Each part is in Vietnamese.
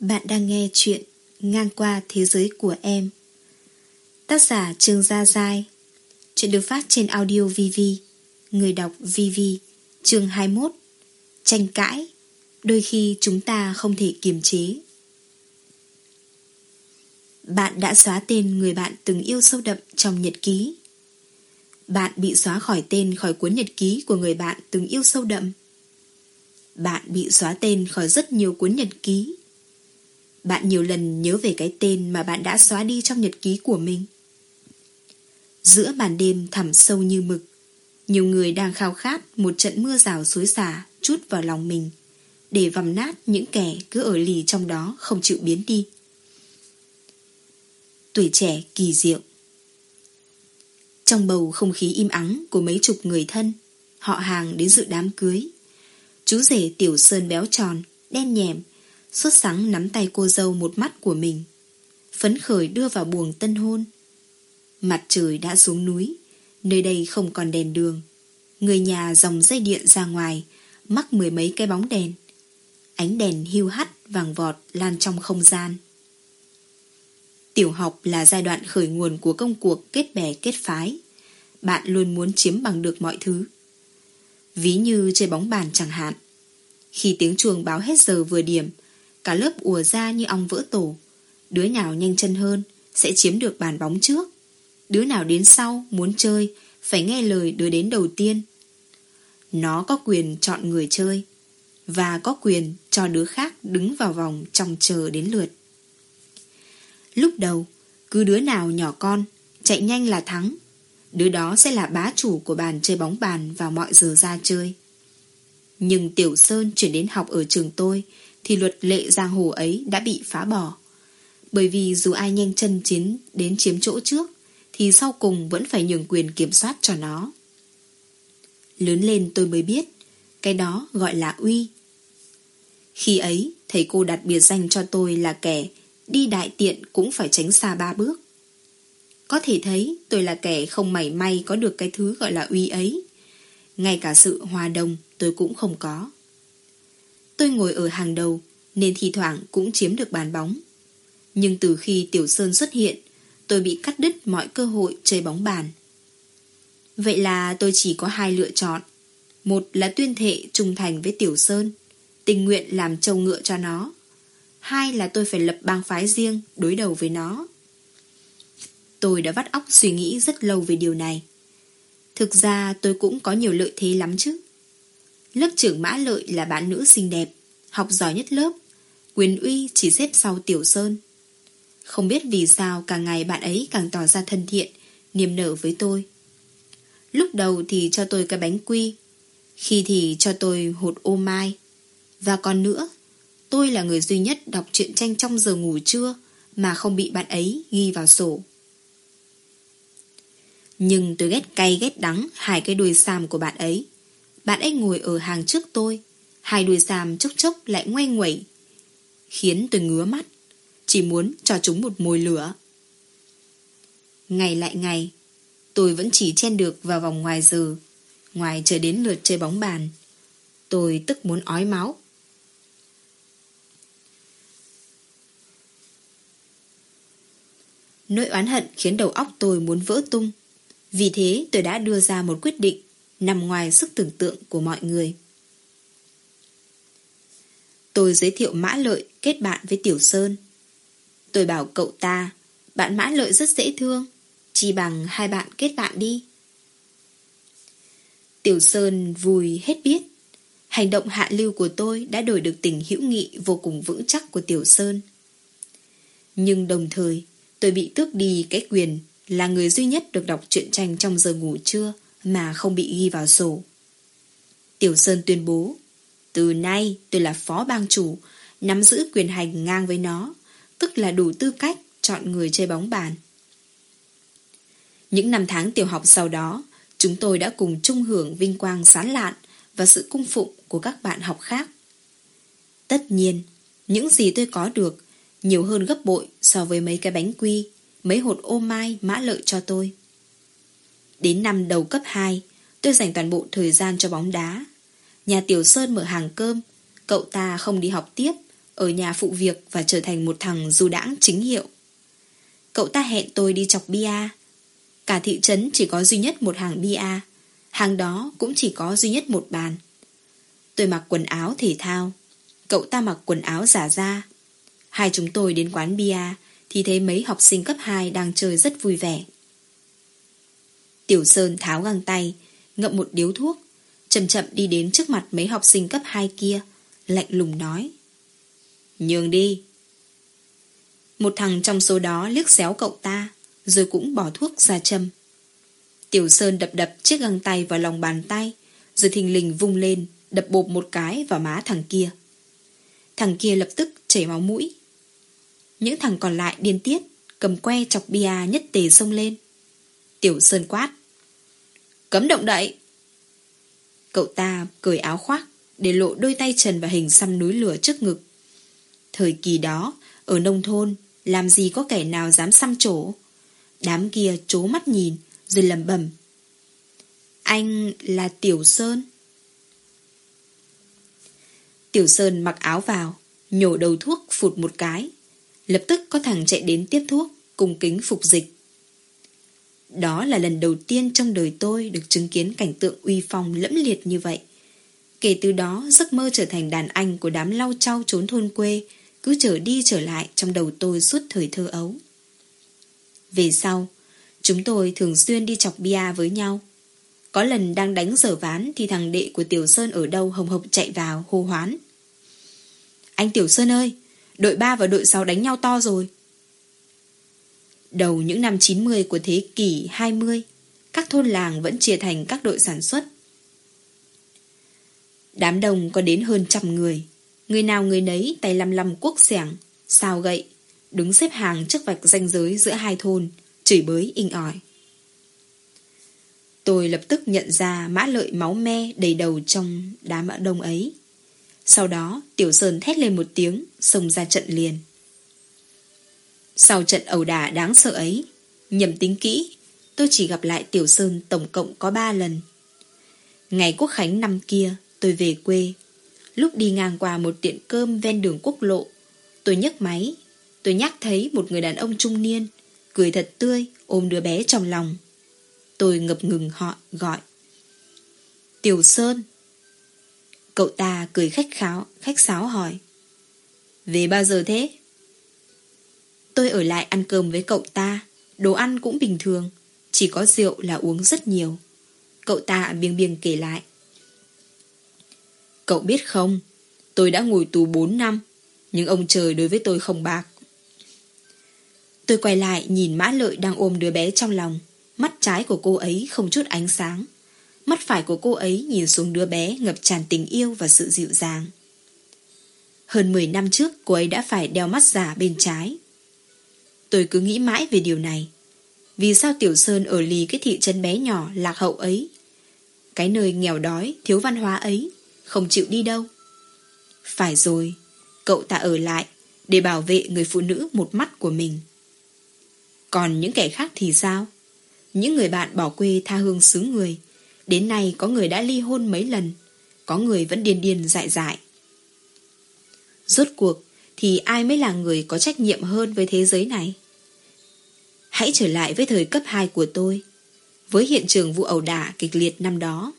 Bạn đang nghe chuyện Ngang qua thế giới của em. Tác giả Trương Gia Giai. Chuyện được phát trên audio VV Người đọc VV Chương 21 Tranh cãi. Đôi khi chúng ta không thể kiềm chế. Bạn đã xóa tên người bạn từng yêu sâu đậm trong nhật ký. Bạn bị xóa khỏi tên khỏi cuốn nhật ký của người bạn từng yêu sâu đậm. Bạn bị xóa tên khỏi rất nhiều cuốn nhật ký bạn nhiều lần nhớ về cái tên mà bạn đã xóa đi trong nhật ký của mình. Giữa màn đêm thẳm sâu như mực, nhiều người đang khao khát một trận mưa rào xối xả chút vào lòng mình, để vằm nát những kẻ cứ ở lì trong đó không chịu biến đi. Tuổi trẻ kỳ diệu Trong bầu không khí im ắng của mấy chục người thân, họ hàng đến dự đám cưới, chú rể Tiểu Sơn béo tròn, đen nhèm, Xuất sáng nắm tay cô dâu một mắt của mình, Phấn khởi đưa vào buồng tân hôn. Mặt trời đã xuống núi, Nơi đây không còn đèn đường. Người nhà dòng dây điện ra ngoài, Mắc mười mấy cái bóng đèn. Ánh đèn hiu hắt, vàng vọt lan trong không gian. Tiểu học là giai đoạn khởi nguồn của công cuộc kết bè, kết phái. Bạn luôn muốn chiếm bằng được mọi thứ. Ví như chơi bóng bàn chẳng hạn. Khi tiếng chuông báo hết giờ vừa điểm Cả lớp ùa ra như ong vỡ tổ. Đứa nào nhanh chân hơn Sẽ chiếm được bàn bóng trước. Đứa nào đến sau muốn chơi Phải nghe lời đứa đến đầu tiên. Nó có quyền chọn người chơi Và có quyền cho đứa khác đứng vào vòng trong chờ đến lượt. Lúc đầu, Cứ đứa nào nhỏ con Chạy nhanh là thắng. Đứa đó sẽ là bá chủ của bàn chơi bóng bàn Vào mọi giờ ra chơi. Nhưng Tiểu Sơn chuyển đến học ở trường tôi thì luật lệ giang hồ ấy đã bị phá bỏ. Bởi vì dù ai nhanh chân chiến đến chiếm chỗ trước, thì sau cùng vẫn phải nhường quyền kiểm soát cho nó. Lớn lên tôi mới biết, cái đó gọi là uy. Khi ấy, thầy cô đặt biệt danh cho tôi là kẻ đi đại tiện cũng phải tránh xa ba bước. Có thể thấy tôi là kẻ không mảy may có được cái thứ gọi là uy ấy. Ngay cả sự hòa đồng tôi cũng không có. Tôi ngồi ở hàng đầu, Nên thi thoảng cũng chiếm được bàn bóng. Nhưng từ khi Tiểu Sơn xuất hiện, Tôi bị cắt đứt mọi cơ hội chơi bóng bàn. Vậy là tôi chỉ có hai lựa chọn. Một là tuyên thệ trung thành với Tiểu Sơn, Tình nguyện làm trâu ngựa cho nó. Hai là tôi phải lập bang phái riêng Đối đầu với nó. Tôi đã vắt óc suy nghĩ rất lâu về điều này. Thực ra tôi cũng có nhiều lợi thế lắm chứ. Lớp trưởng Mã Lợi là bạn nữ xinh đẹp, học giỏi nhất lớp. Quyền uy chỉ xếp sau Tiểu Sơn. Không biết vì sao càng ngày bạn ấy càng tỏ ra thân thiện, niềm nở với tôi. Lúc đầu thì cho tôi cái bánh quy, khi thì cho tôi hột ô mai. Và còn nữa, tôi là người duy nhất đọc truyện tranh trong giờ ngủ trưa mà không bị bạn ấy ghi vào sổ. Nhưng tôi ghét cay ghét đắng hai cái đuôi sam của bạn ấy. Bạn ấy ngồi ở hàng trước tôi. Hai đuôi xàm chốc chốc lại ngoay nguẩy Khiến tôi ngứa mắt. Chỉ muốn cho chúng một mồi lửa. Ngày lại ngày, Tôi vẫn chỉ chen được vào vòng ngoài giờ. Ngoài chờ đến lượt chơi bóng bàn, Tôi tức muốn ói máu. Nỗi oán hận khiến đầu óc tôi muốn vỡ tung. Vì thế tôi đã đưa ra một quyết định nằm ngoài sức tưởng tượng của mọi người. Tôi giới thiệu Mã Lợi kết bạn với Tiểu Sơn. Tôi bảo cậu ta, bạn Mã Lợi rất dễ thương, chỉ bằng hai bạn kết bạn đi. Tiểu Sơn vui hết biết. Hành động hạ lưu của tôi đã đổi được tình hữu nghị vô cùng vững chắc của Tiểu Sơn. Nhưng đồng thời, tôi bị tước đi cái quyền là người duy nhất được đọc truyện tranh trong giờ ngủ trưa mà không bị ghi vào sổ. Tiểu Sơn tuyên bố, từ nay tôi là phó bang chủ, nắm giữ quyền hành ngang với nó, tức là đủ tư cách chọn người chơi bóng bàn. Những năm tháng tiểu học sau đó, chúng tôi đã cùng chung hưởng vinh quang sán lạn và sự cung phụng của các bạn học khác. Tất nhiên, những gì tôi có được nhiều hơn gấp bội so với mấy cái bánh quy, mấy hột ô mai mã lợi cho tôi. Đến năm đầu cấp 2, tôi dành toàn bộ thời gian cho bóng đá. Nhà Tiểu Sơn mở hàng cơm, cậu ta không đi học tiếp, ở nhà phụ việc và trở thành một thằng du đãng chính hiệu. Cậu ta hẹn tôi đi chọc bia. Cả thị trấn chỉ có duy nhất một hàng bia. Hàng đó cũng chỉ có duy nhất một bàn. Tôi mặc quần áo thể thao. Cậu ta mặc quần áo giả da. Hai chúng tôi đến quán bia thì thấy mấy học sinh cấp 2 đang chơi rất vui vẻ. Tiểu Sơn tháo găng tay, ngậm một điếu thuốc, chậm chậm đi đến trước mặt mấy học sinh cấp 2 kia, lạnh lùng nói. Nhường đi. Một thằng trong số đó liếc xéo cậu ta, rồi cũng bỏ thuốc ra châm. Tiểu Sơn đập đập chiếc găng tay vào lòng bàn tay, rồi thình lình vung lên, đập bộp một cái vào má thằng kia. Thằng kia lập tức chảy máu mũi. Những thằng còn lại điên tiết, cầm que chọc bia nhất tề xông lên. Tiểu Sơn quát. Cấm động đậy. Cậu ta cởi áo khoác, để lộ đôi tay trần và hình xăm núi lửa trước ngực. Thời kỳ đó, ở nông thôn, làm gì có kẻ nào dám xăm chỗ. Đám kia chố mắt nhìn, rồi lầm bầm. Anh là Tiểu Sơn. Tiểu Sơn mặc áo vào, nhổ đầu thuốc phụt một cái. Lập tức có thằng chạy đến tiếp thuốc, cùng kính phục dịch. Đó là lần đầu tiên trong đời tôi được chứng kiến cảnh tượng uy phong lẫm liệt như vậy. Kể từ đó, giấc mơ trở thành đàn anh của đám lau trao trốn thôn quê cứ trở đi trở lại trong đầu tôi suốt thời thơ ấu. Về sau, chúng tôi thường xuyên đi chọc bia với nhau. Có lần đang đánh dở ván thì thằng đệ của Tiểu Sơn ở đâu hồng hộc chạy vào hô hoán. Anh Tiểu Sơn ơi, đội 3 và đội 6 đánh nhau to rồi. Đầu những năm 90 của thế kỷ 20, các thôn làng vẫn chia thành các đội sản xuất. Đám đông có đến hơn trăm người. Người nào người nấy tay lăm lăm cuốc xẻng, sao gậy, đứng xếp hàng trước vạch ranh giới giữa hai thôn, chửi bới inh ỏi. Tôi lập tức nhận ra mã lợi máu me đầy đầu trong đám đông ấy. Sau đó, Tiểu Sơn thét lên một tiếng, xông ra trận liền. Sau trận ẩu đả đáng sợ ấy, nhầm tính kỹ, tôi chỉ gặp lại Tiểu Sơn tổng cộng có ba lần. Ngày Quốc Khánh năm kia, tôi về quê. Lúc đi ngang qua một tiệm cơm ven đường quốc lộ, tôi nhấc máy. Tôi nhắc thấy một người đàn ông trung niên, cười thật tươi, ôm đứa bé trong lòng. Tôi ngập ngừng họ gọi. Tiểu Sơn. Cậu ta cười khách kháo, khách sáo hỏi. Về bao giờ thế? Tôi ở lại ăn cơm với cậu ta, đồ ăn cũng bình thường, chỉ có rượu là uống rất nhiều. Cậu ta biêng biêng kể lại. Cậu biết không, tôi đã ngồi tù 4 năm, nhưng ông trời đối với tôi không bạc. Tôi quay lại nhìn Mã Lợi đang ôm đứa bé trong lòng. Mắt trái của cô ấy không chút ánh sáng. Mắt phải của cô ấy nhìn xuống đứa bé ngập tràn tình yêu và sự dịu dàng. Hơn 10 năm trước cô ấy đã phải đeo mắt giả bên trái. Tôi cứ nghĩ mãi về điều này. Vì sao Tiểu Sơn ở lì cái thị trấn bé nhỏ lạc hậu ấy? Cái nơi nghèo đói, thiếu văn hóa ấy, không chịu đi đâu. Phải rồi, cậu ta ở lại để bảo vệ người phụ nữ một mắt của mình. Còn những kẻ khác thì sao? Những người bạn bỏ quê tha hương xứ người, đến nay có người đã ly hôn mấy lần, có người vẫn điên điên dại dại. Rốt cuộc, thì ai mới là người có trách nhiệm hơn với thế giới này? Hãy trở lại với thời cấp 2 của tôi, với hiện trường vụ ẩu đả kịch liệt năm đó.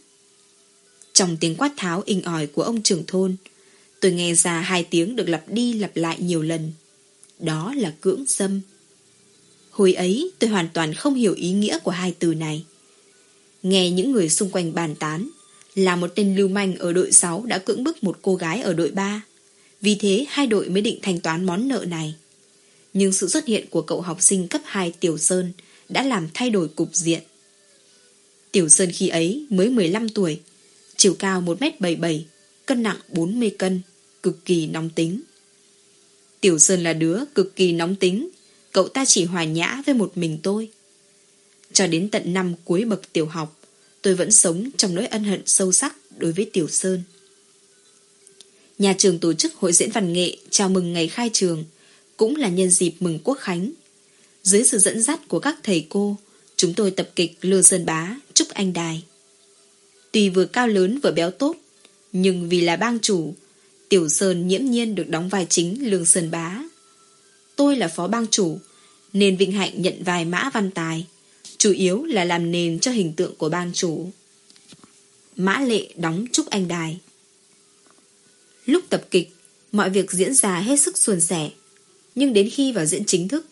Trong tiếng quát tháo inh ỏi của ông trưởng thôn, tôi nghe ra hai tiếng được lặp đi lặp lại nhiều lần. Đó là cưỡng dâm. Hồi ấy tôi hoàn toàn không hiểu ý nghĩa của hai từ này. Nghe những người xung quanh bàn tán là một tên lưu manh ở đội 6 đã cưỡng bức một cô gái ở đội 3. Vì thế hai đội mới định thanh toán món nợ này. Nhưng sự xuất hiện của cậu học sinh cấp 2 Tiểu Sơn đã làm thay đổi cục diện. Tiểu Sơn khi ấy mới 15 tuổi, chiều cao 1m77, cân nặng 40 cân, cực kỳ nóng tính. Tiểu Sơn là đứa cực kỳ nóng tính, cậu ta chỉ hòa nhã với một mình tôi. Cho đến tận năm cuối bậc tiểu học, tôi vẫn sống trong nỗi ân hận sâu sắc đối với Tiểu Sơn. Nhà trường tổ chức hội diễn văn nghệ chào mừng ngày khai trường, cũng là nhân dịp mừng quốc khánh. Dưới sự dẫn dắt của các thầy cô, chúng tôi tập kịch Lương Sơn Bá, Trúc Anh Đài. Tuy vừa cao lớn vừa béo tốt, nhưng vì là bang chủ, Tiểu Sơn nhiễm nhiên được đóng vai chính Lương Sơn Bá. Tôi là phó bang chủ, nên vinh hạnh nhận vai Mã Văn Tài, chủ yếu là làm nền cho hình tượng của bang chủ. Mã Lệ đóng Trúc Anh Đài. Lúc tập kịch, mọi việc diễn ra hết sức suôn sẻ. Nhưng đến khi vào diễn chính thức,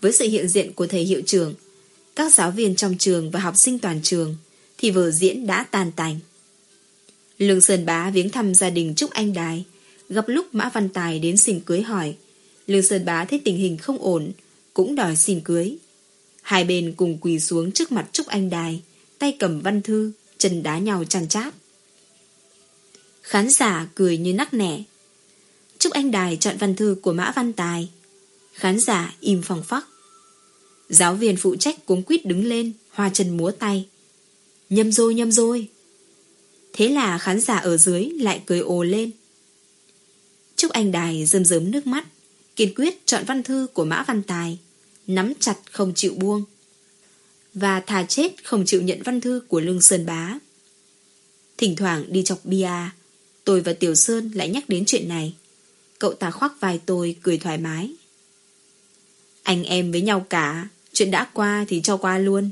với sự hiện diện của thầy hiệu trưởng, các giáo viên trong trường và học sinh toàn trường, thì vở diễn đã tàn tành. Lương Sơn Bá viếng thăm gia đình Trúc Anh Đài, gặp lúc Mã Văn Tài đến xin cưới hỏi. Lương Sơn Bá thấy tình hình không ổn, cũng đòi xin cưới. Hai bên cùng quỳ xuống trước mặt Trúc Anh Đài, tay cầm văn thư, chân đá nhau chăn chát. Khán giả cười như nắc nẻ. Trúc Anh Đài chọn văn thư của Mã Văn Tài. Khán giả im phòng phắc. Giáo viên phụ trách cuống quýt đứng lên, hoa chân múa tay. nhâm rồi, nhâm rồi. Thế là khán giả ở dưới lại cười ồ lên. Trúc Anh Đài rơm rớm nước mắt, kiên quyết chọn văn thư của Mã Văn Tài, nắm chặt không chịu buông. Và thà chết không chịu nhận văn thư của Lương Sơn Bá. Thỉnh thoảng đi chọc bia, tôi và Tiểu Sơn lại nhắc đến chuyện này. Cậu ta khoác vai tôi cười thoải mái. Anh em với nhau cả, chuyện đã qua thì cho qua luôn.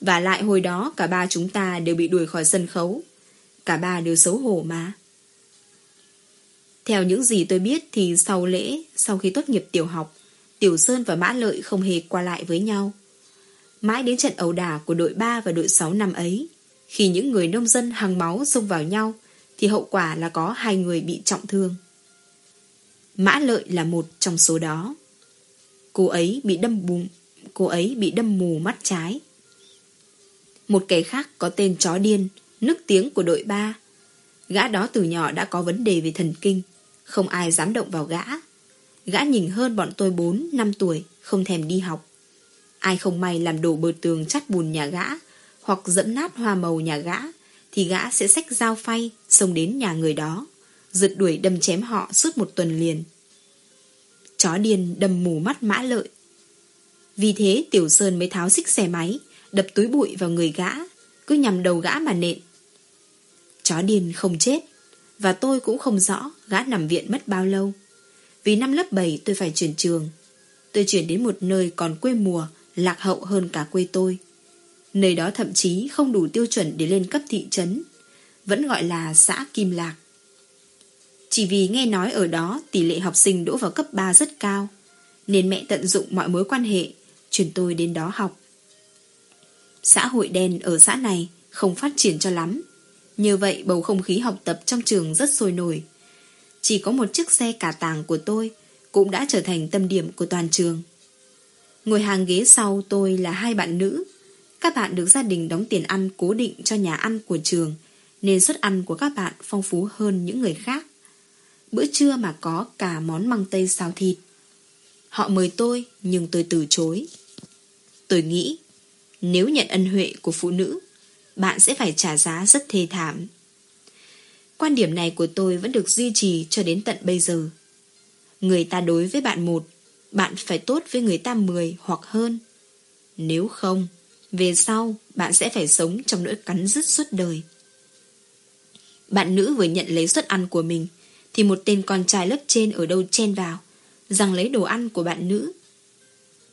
Và lại hồi đó cả ba chúng ta đều bị đuổi khỏi sân khấu. Cả ba đều xấu hổ mà. Theo những gì tôi biết thì sau lễ, sau khi tốt nghiệp tiểu học, Tiểu Sơn và Mã Lợi không hề qua lại với nhau. Mãi đến trận ẩu đả của đội 3 và đội 6 năm ấy, khi những người nông dân hàng máu xông vào nhau, thì hậu quả là có hai người bị trọng thương. Mã Lợi là một trong số đó. Cô ấy bị đâm bùm, cô ấy bị đâm mù mắt trái. Một kẻ khác có tên chó điên, nức tiếng của đội ba. Gã đó từ nhỏ đã có vấn đề về thần kinh, không ai dám động vào gã. Gã nhìn hơn bọn tôi 4, 5 tuổi, không thèm đi học. Ai không may làm đổ bờ tường chắt bùn nhà gã, hoặc dẫm nát hoa màu nhà gã, thì gã sẽ xách dao phay, xông đến nhà người đó, rượt đuổi đâm chém họ suốt một tuần liền. Chó điên đâm mù mắt mã lợi. Vì thế Tiểu Sơn mới tháo xích xe máy, đập túi bụi vào người gã, cứ nhằm đầu gã mà nện. Chó điên không chết, và tôi cũng không rõ gã nằm viện mất bao lâu. Vì năm lớp 7 tôi phải chuyển trường. Tôi chuyển đến một nơi còn quê mùa, lạc hậu hơn cả quê tôi. Nơi đó thậm chí không đủ tiêu chuẩn để lên cấp thị trấn, vẫn gọi là xã Kim Lạc. Chỉ vì nghe nói ở đó tỷ lệ học sinh đỗ vào cấp 3 rất cao, nên mẹ tận dụng mọi mối quan hệ, chuyển tôi đến đó học. Xã hội đen ở xã này không phát triển cho lắm. Như vậy bầu không khí học tập trong trường rất sôi nổi. Chỉ có một chiếc xe cả tàng của tôi cũng đã trở thành tâm điểm của toàn trường. Ngồi hàng ghế sau tôi là hai bạn nữ. Các bạn được gia đình đóng tiền ăn cố định cho nhà ăn của trường, nên suất ăn của các bạn phong phú hơn những người khác. Bữa trưa mà có cả món măng tây xào thịt. Họ mời tôi, nhưng tôi từ chối. Tôi nghĩ, nếu nhận ân huệ của phụ nữ, bạn sẽ phải trả giá rất thê thảm. Quan điểm này của tôi vẫn được duy trì cho đến tận bây giờ. Người ta đối với bạn một, bạn phải tốt với người ta mười hoặc hơn. Nếu không, về sau bạn sẽ phải sống trong nỗi cắn rứt suốt đời. Bạn nữ vừa nhận lấy suất ăn của mình, thì một tên con trai lớp trên ở đâu chen vào, rằng lấy đồ ăn của bạn nữ.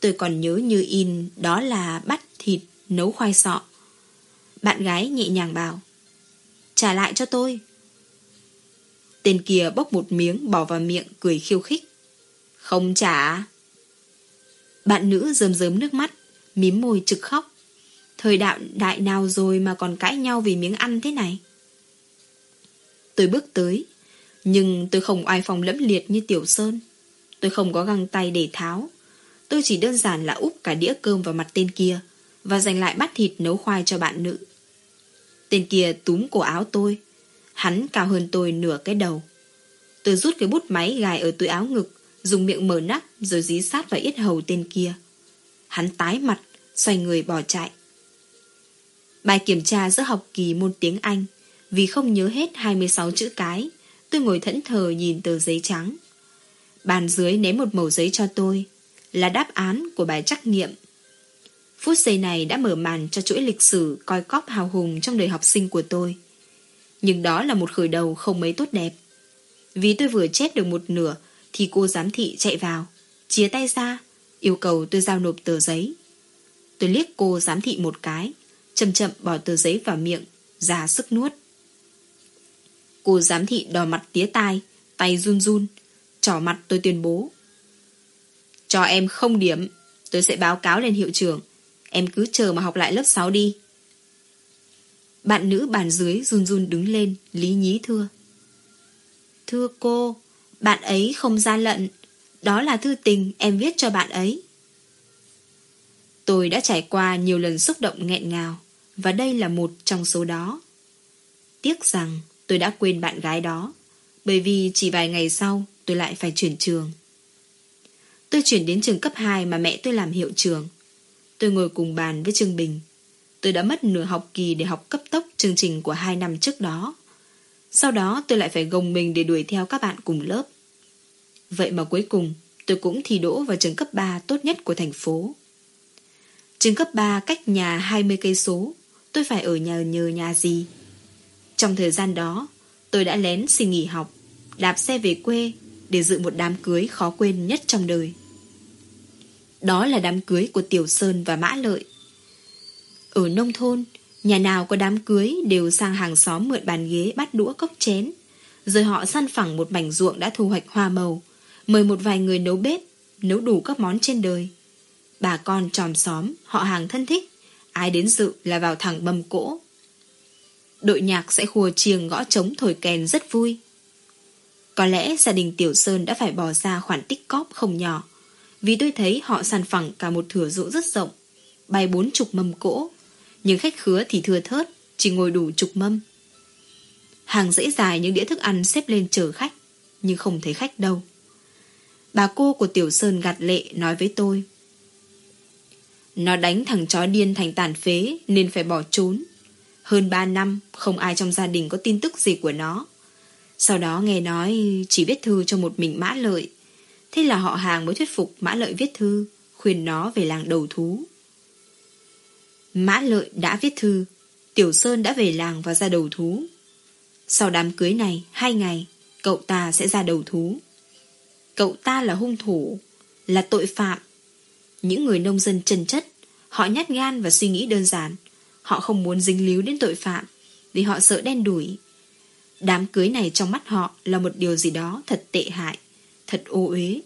Tôi còn nhớ như in đó là bắt thịt nấu khoai sọ. Bạn gái nhẹ nhàng bảo Trả lại cho tôi Tên kia bốc một miếng bỏ vào miệng cười khiêu khích Không trả Bạn nữ rơm rớm nước mắt Mím môi trực khóc Thời đạo đại nào rồi mà còn cãi nhau vì miếng ăn thế này? Tôi bước tới, Nhưng tôi không oai phòng lẫm liệt như Tiểu Sơn. Tôi không có găng tay để tháo. Tôi chỉ đơn giản là úp cả đĩa cơm vào mặt tên kia Và giành lại bát thịt nấu khoai cho bạn nữ. Tên kia túm cổ áo tôi. Hắn cao hơn tôi nửa cái đầu. Tôi rút cái bút máy gài ở túi áo ngực, Dùng miệng mở nắp Rồi dí sát vào yết hầu tên kia. Hắn tái mặt, Xoay người bỏ chạy. Bài kiểm tra giữa học kỳ môn tiếng Anh Vì không nhớ hết 26 chữ cái Tôi ngồi thẫn thờ nhìn tờ giấy trắng Bàn dưới ném một mẩu giấy cho tôi Là đáp án của bài trắc nghiệm Phút giây này đã mở màn cho chuỗi lịch sử coi cóp hào hùng trong đời học sinh của tôi. Nhưng đó là một khởi đầu không mấy tốt đẹp. Vì tôi vừa chết được một nửa thì cô giám thị chạy vào, chia tay ra, yêu cầu tôi giao nộp tờ giấy. Tôi liếc cô giám thị một cái, chậm chậm bỏ tờ giấy vào miệng, ra sức nuốt. Cô giám thị đỏ mặt tía tai, tay run run, trỏ mặt tôi tuyên bố. Cho em không điểm, tôi sẽ báo cáo lên hiệu trưởng. Em cứ chờ mà học lại lớp 6 đi. Bạn nữ bàn dưới run run đứng lên, lý nhí thưa. Thưa cô, bạn ấy không ra lận. Đó là thư tình em viết cho bạn ấy. Tôi đã trải qua nhiều lần xúc động nghẹn ngào, và đây là một trong số đó. Tiếc rằng tôi đã quên bạn gái đó, bởi vì chỉ vài ngày sau tôi lại phải chuyển trường. Tôi chuyển đến trường cấp 2 mà mẹ tôi làm hiệu trường. Tôi ngồi cùng bàn với Trương Bình. Tôi đã mất nửa học kỳ để học cấp tốc chương trình của hai năm trước đó. Sau đó tôi lại phải gồng mình để đuổi theo các bạn cùng lớp. Vậy mà cuối cùng tôi cũng thi đỗ vào trường cấp 3 tốt nhất của thành phố. Trường cấp 3 cách nhà 20 cây số, tôi phải ở nhà nhờ nhà gì? Trong thời gian đó, tôi đã lén xin nghỉ học, đạp xe về quê để dự một đám cưới khó quên nhất trong đời. Đó là đám cưới của Tiểu Sơn và Mã Lợi. Ở nông thôn, nhà nào có đám cưới đều sang hàng xóm mượn bàn ghế bắt đũa cốc chén, rồi họ săn phẳng một mảnh ruộng đã thu hoạch hoa màu, mời một vài người nấu bếp, nấu đủ các món trên đời. Bà con tròm xóm, họ hàng thân thích, ai đến dự là vào thẳng bầm cỗ. Đội nhạc sẽ khua chiêng gõ trống thổi kèn rất vui. Có lẽ gia đình Tiểu Sơn đã phải bỏ ra khoản tích cóp không nhỏ, vì tôi thấy họ sàn phẳng cả một thửa ruộng rất rộng, bày bốn chục mâm cỗ, nhưng khách khứa thì thưa thớt, chỉ ngồi đủ chục mâm. Hàng dãy dài những đĩa thức ăn xếp lên chờ khách, nhưng không thấy khách đâu. Bà cô của Tiểu Sơn gạt lệ nói với tôi. Nó đánh thằng chó điên thành tàn phế nên phải bỏ trốn. Hơn ba năm không ai trong gia đình có tin tức gì của nó. Sau đó nghe nói chỉ viết thư cho một mình Mã Lợi. Thế là họ hàng mới thuyết phục Mã Lợi viết thư, khuyên nó về làng đầu thú. Mã Lợi đã viết thư, Tiểu Sơn đã về làng và ra đầu thú. Sau đám cưới này, hai ngày, cậu ta sẽ ra đầu thú. Cậu ta là hung thủ, là tội phạm. Những người nông dân chân chất, họ nhát gan và suy nghĩ đơn giản. Họ không muốn dính líu đến tội phạm, vì họ sợ đen đủi. Đám cưới này trong mắt họ là một điều gì đó thật tệ hại, thật ô uế.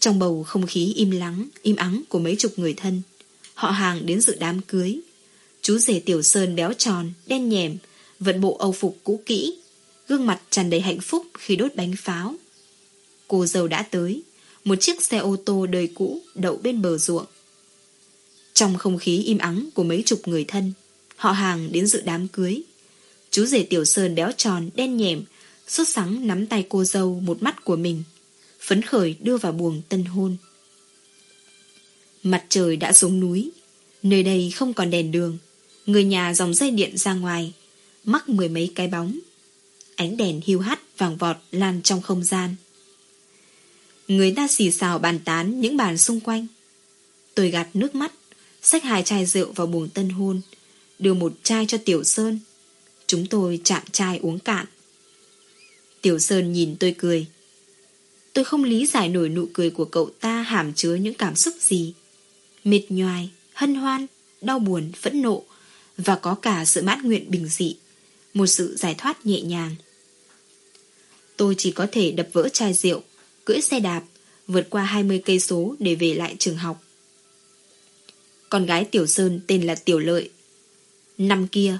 Trong bầu không khí im lắng, im ắng của mấy chục người thân, họ hàng đến dự đám cưới. Chú rể Tiểu Sơn béo tròn, đen nhèm, vận bộ âu phục cũ kỹ, gương mặt tràn đầy hạnh phúc khi đốt bánh pháo. Cô dâu đã tới, một chiếc xe ô tô đời cũ đậu bên bờ ruộng. Trong không khí im ắng của mấy chục người thân, họ hàng đến dự đám cưới. Chú rể Tiểu Sơn béo tròn, đen nhèm, sốt sắng nắm tay cô dâu một mắt của mình, phấn khởi đưa vào buồng tân hôn. Mặt trời đã xuống núi, nơi đây không còn đèn đường, người nhà dòng dây điện ra ngoài, mắc mười mấy cái bóng. Ánh đèn hiu hắt vàng vọt lan trong không gian. Người ta xì xào bàn tán những bàn xung quanh. Tôi gạt nước mắt, xách hai chai rượu vào buồng tân hôn, đưa một chai cho Tiểu Sơn. Chúng tôi chạm chai uống cạn. Tiểu Sơn nhìn tôi cười. Tôi không lý giải nổi nụ cười của cậu ta hàm chứa những cảm xúc gì. Mệt nhoài, hân hoan, đau buồn, phẫn nộ và có cả sự mãn nguyện bình dị, một sự giải thoát nhẹ nhàng. Tôi chỉ có thể đập vỡ chai rượu, cưỡi xe đạp, vượt qua 20 cây số để về lại trường học. Con gái Tiểu Sơn tên là Tiểu Lợi. Năm kia,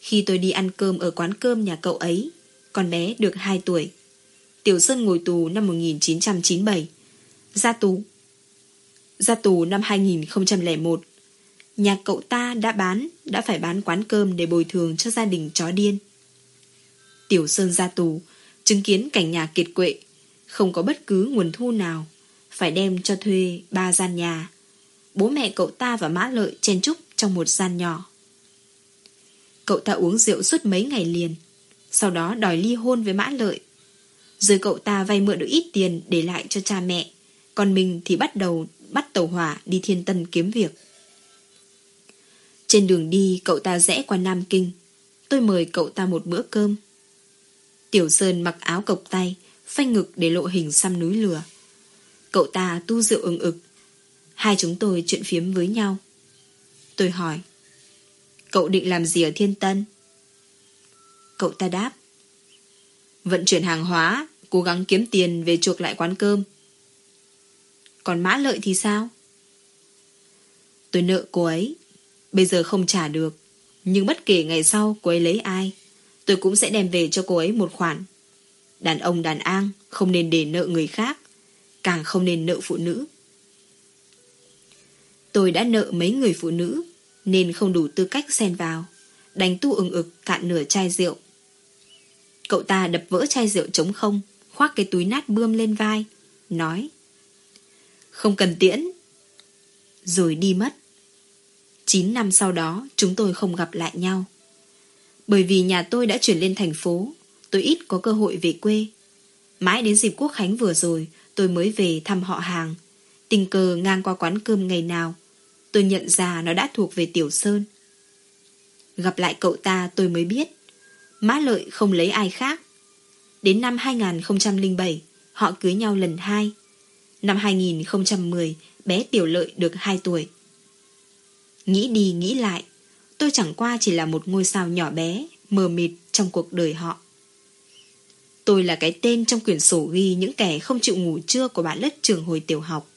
khi tôi đi ăn cơm ở quán cơm nhà cậu ấy, con bé được 2 tuổi. Tiểu Sơn ngồi tù năm 1997. Ra tù. Ra tù năm 2001. Nhà cậu ta đã bán, đã phải bán quán cơm để bồi thường cho gia đình chó điên. Tiểu Sơn ra tù, chứng kiến cảnh nhà kiệt quệ, không có bất cứ nguồn thu nào, phải đem cho thuê ba gian nhà. Bố mẹ cậu ta và Mã Lợi chen chúc trong một gian nhỏ. Cậu ta uống rượu suốt mấy ngày liền, sau đó đòi ly hôn với Mã Lợi. Rồi cậu ta vay mượn được ít tiền để lại cho cha mẹ, còn mình thì bắt đầu bắt tàu hỏa đi thiên tân kiếm việc. Trên đường đi cậu ta rẽ qua Nam Kinh Tôi mời cậu ta một bữa cơm Tiểu Sơn mặc áo cộc tay, phanh ngực để lộ hình xăm núi lửa. Cậu ta tu rượu ưng ực. Hai chúng tôi chuyện phiếm với nhau. Tôi hỏi. Cậu định làm gì ở Thiên Tân? Cậu ta đáp. Vận chuyển hàng hóa, cố gắng kiếm tiền về chuộc lại quán cơm. Còn mã lợi thì sao? Tôi nợ cô ấy. Bây giờ không trả được. Nhưng bất kể ngày sau cô ấy lấy ai, tôi cũng sẽ đem về cho cô ấy một khoản. Đàn ông đàn an không nên để nợ người khác, càng không nên nợ phụ nữ. Tôi đã nợ mấy người phụ nữ, nên không đủ tư cách xen vào. Đánh tu ứng ực cạn nửa chai rượu. Cậu ta đập vỡ chai rượu trống không, khoác cái túi nát bươm lên vai, nói Không cần tiễn. Rồi đi mất. Chín năm sau đó, chúng tôi không gặp lại nhau. Bởi vì nhà tôi đã chuyển lên thành phố, tôi ít có cơ hội về quê. Mãi đến dịp quốc khánh vừa rồi, tôi mới về thăm họ hàng. Tình cờ ngang qua quán cơm ngày nào, tôi nhận ra nó đã thuộc về Tiểu Sơn. Gặp lại cậu ta tôi mới biết, Mã Lợi không lấy ai khác. Đến năm 2007, họ cưới nhau lần hai. Năm 2010, bé Tiểu Lợi được 2 tuổi. Nghĩ đi nghĩ lại, tôi chẳng qua chỉ là một ngôi sao nhỏ bé, mờ mịt trong cuộc đời họ. Tôi là cái tên trong quyển sổ ghi những kẻ không chịu ngủ trưa của bạn lớp trường hồi tiểu học.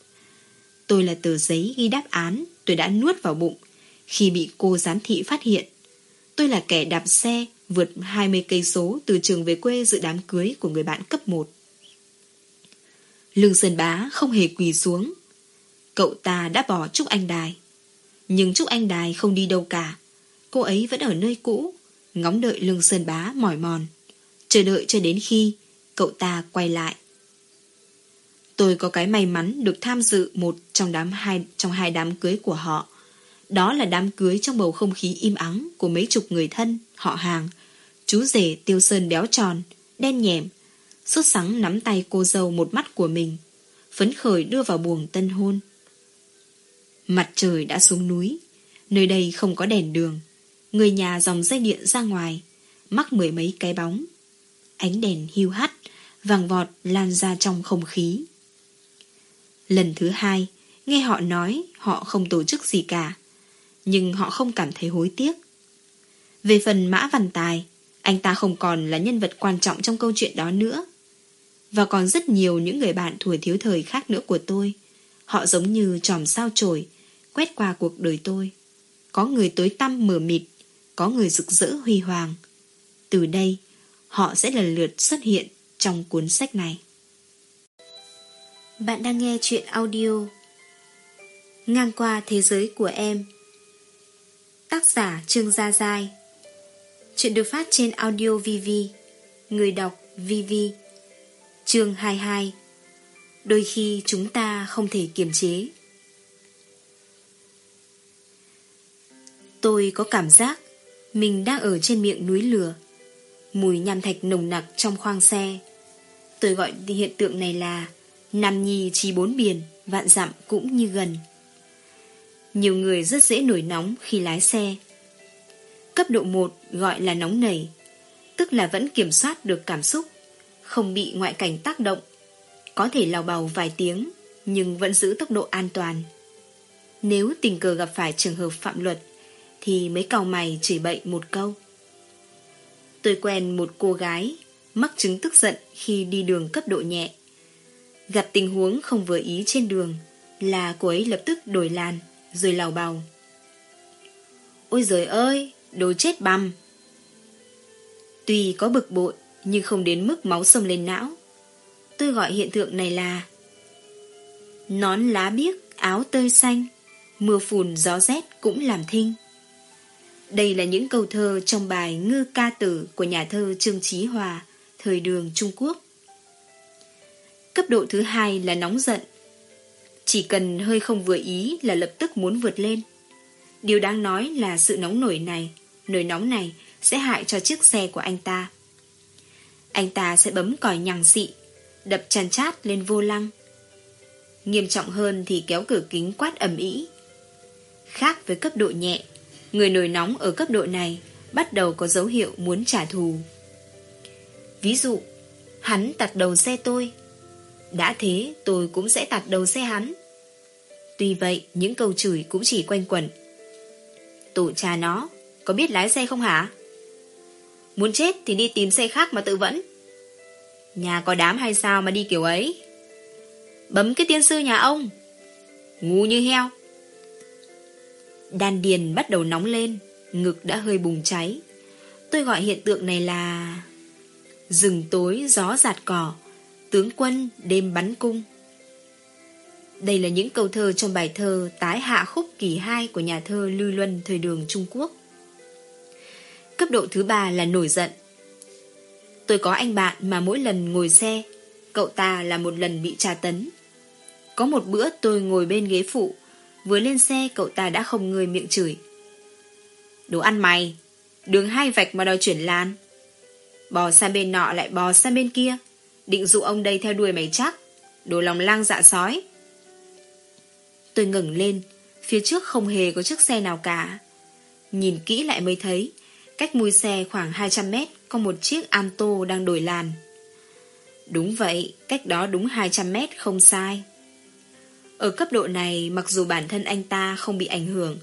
Tôi là tờ giấy ghi đáp án tôi đã nuốt vào bụng khi bị cô giám thị phát hiện. Tôi là kẻ đạp xe vượt 20 cây số từ trường về quê dự đám cưới của người bạn cấp 1. Lương Sơn Bá không hề quỳ xuống. Cậu ta đã bỏ Trúc Anh Đài. Nhưng Trúc Anh Đài không đi đâu cả. Cô ấy vẫn ở nơi cũ, ngóng đợi Lương Sơn Bá mỏi mòn. Chờ đợi cho đến khi cậu ta quay lại. Tôi có cái may mắn được tham dự một trong đám hai trong hai đám cưới của họ. Đó là đám cưới trong bầu không khí im ắng của mấy chục người thân, họ hàng. Chú rể tiêu sơn béo tròn, đen nhẹm, sốt sắng nắm tay cô dâu một mắt của mình, phấn khởi đưa vào buồng tân hôn. Mặt trời đã xuống núi, nơi đây không có đèn đường. Người nhà dòng dây điện ra ngoài, mắc mười mấy cái bóng. Ánh đèn hiu hắt, vàng vọt lan ra trong không khí. Lần thứ hai, nghe họ nói họ không tổ chức gì cả, nhưng họ không cảm thấy hối tiếc. Về phần Mã Văn Tài, anh ta không còn là nhân vật quan trọng trong câu chuyện đó nữa. Và còn rất nhiều những người bạn tuổi thiếu thời khác nữa của tôi. Họ giống như tròm sao trổi, quét qua cuộc đời tôi. Có người tối tăm mờ mịt, có người rực rỡ huy hoàng. Từ đây, họ sẽ lần lượt xuất hiện trong cuốn sách này. Bạn đang nghe chuyện audio Ngang qua thế giới của em. Tác giả Trương Gia Giai. Chuyện được phát trên audio VV Người đọc VV Chương 22 Đôi khi chúng ta không thể kiềm chế. Tôi có cảm giác Mình đang ở trên miệng núi lửa. Mùi nham thạch nồng nặc trong khoang xe. Tôi gọi hiện tượng này là Nam nhi chi bốn biển, Vạn dặm cũng như gần. Nhiều người rất dễ nổi nóng khi lái xe. Cấp độ 1 gọi là nóng nảy, Tức là vẫn kiểm soát được cảm xúc, Không bị ngoại cảnh tác động. Có thể lào bào vài tiếng, Nhưng vẫn giữ tốc độ an toàn. Nếu tình cờ gặp phải trường hợp phạm luật, Thì mới cau mày chửi bậy một câu. Tôi quen một cô gái, Mắc chứng tức giận khi đi đường cấp độ nhẹ. Gặp tình huống không vừa ý trên đường, Là cô ấy lập tức đổi làn, Rồi lào bào. Ôi giời ơi, Đồ chết băm Tuy có bực bội, Nhưng không đến mức máu sông lên não. Tôi gọi hiện tượng này là, Nón lá biếc Áo tơi xanh, Mưa phùn gió rét cũng làm thinh. Đây là những câu thơ trong bài Ngư ca tử của nhà thơ Trương Chí Hòa, thời đường Trung Quốc. Cấp độ thứ hai là nóng giận. Chỉ cần hơi không vừa ý là lập tức muốn vượt lên. Điều đáng nói là sự nóng nổi này, nổi nóng này sẽ hại cho chiếc xe của anh ta. Anh ta sẽ bấm còi nhằng xị, đập chăn chát lên vô lăng. Nghiêm trọng hơn thì kéo cửa kính quát ẩm ý. Khác với cấp độ nhẹ, người nổi nóng ở cấp độ này bắt đầu có dấu hiệu muốn trả thù. Ví dụ, hắn tạt đầu xe tôi. Đã thế tôi cũng sẽ tạt đầu xe hắn. Tuy vậy, những câu chửi cũng chỉ quanh quẩn. Tổ cha nó, có biết lái xe không hả? Muốn chết thì đi tìm xe khác mà tự vẫn. Nhà có đám hay sao mà đi kiểu ấy? Bấm cái tiên sư nhà ông. Ngu như heo. Đan điền bắt đầu nóng lên, ngực đã hơi bùng cháy. Tôi gọi hiện tượng này là... Rừng tối gió giạt cỏ, tướng quân đêm bắn cung. Đây là những câu thơ trong bài thơ Tái hạ khúc kỳ 2 của nhà thơ Lưu Luân thời đường Trung Quốc. Cấp độ thứ ba là nổi giận. Tôi có anh bạn mà mỗi lần ngồi xe, cậu ta là một lần bị tra tấn. Có một bữa tôi ngồi bên ghế phụ, vừa lên xe cậu ta đã không người miệng chửi. Đồ ăn mày, đường hai vạch mà đòi chuyển làn. Bò sang bên nọ lại bò sang bên kia, định dụ ông đây theo đuôi mày chắc, đồ lòng lang dạ sói. Tôi ngẩng lên, phía trước không hề có chiếc xe nào cả. Nhìn kỹ lại mới thấy, cách mui xe khoảng 200 mét có một chiếc Anto đang đổi làn. Đúng vậy, cách đó đúng 200 mét không sai. Ở cấp độ này, mặc dù bản thân anh ta không bị ảnh hưởng,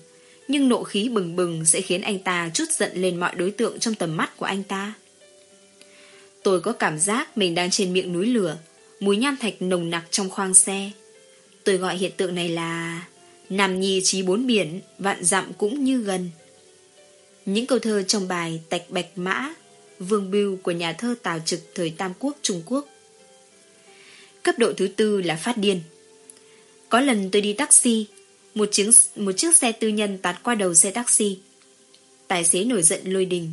nhưng nộ khí bừng bừng sẽ khiến anh ta chút giận lên mọi đối tượng trong tầm mắt của anh ta. Tôi có cảm giác mình đang trên miệng núi lửa, mùi nham thạch nồng nặc trong khoang xe. Tôi gọi hiện tượng này là Nam nhi trí bốn biển, vạn dặm cũng như gần. Những câu thơ trong bài Tạch Bạch Mã, Vương Bưu của nhà thơ Tào Trực thời Tam Quốc Trung Quốc. Cấp độ thứ tư là phát điên. Có lần tôi đi taxi, một chiếc, một chiếc xe tư nhân tạt qua đầu xe taxi. Tài xế nổi giận lôi đình.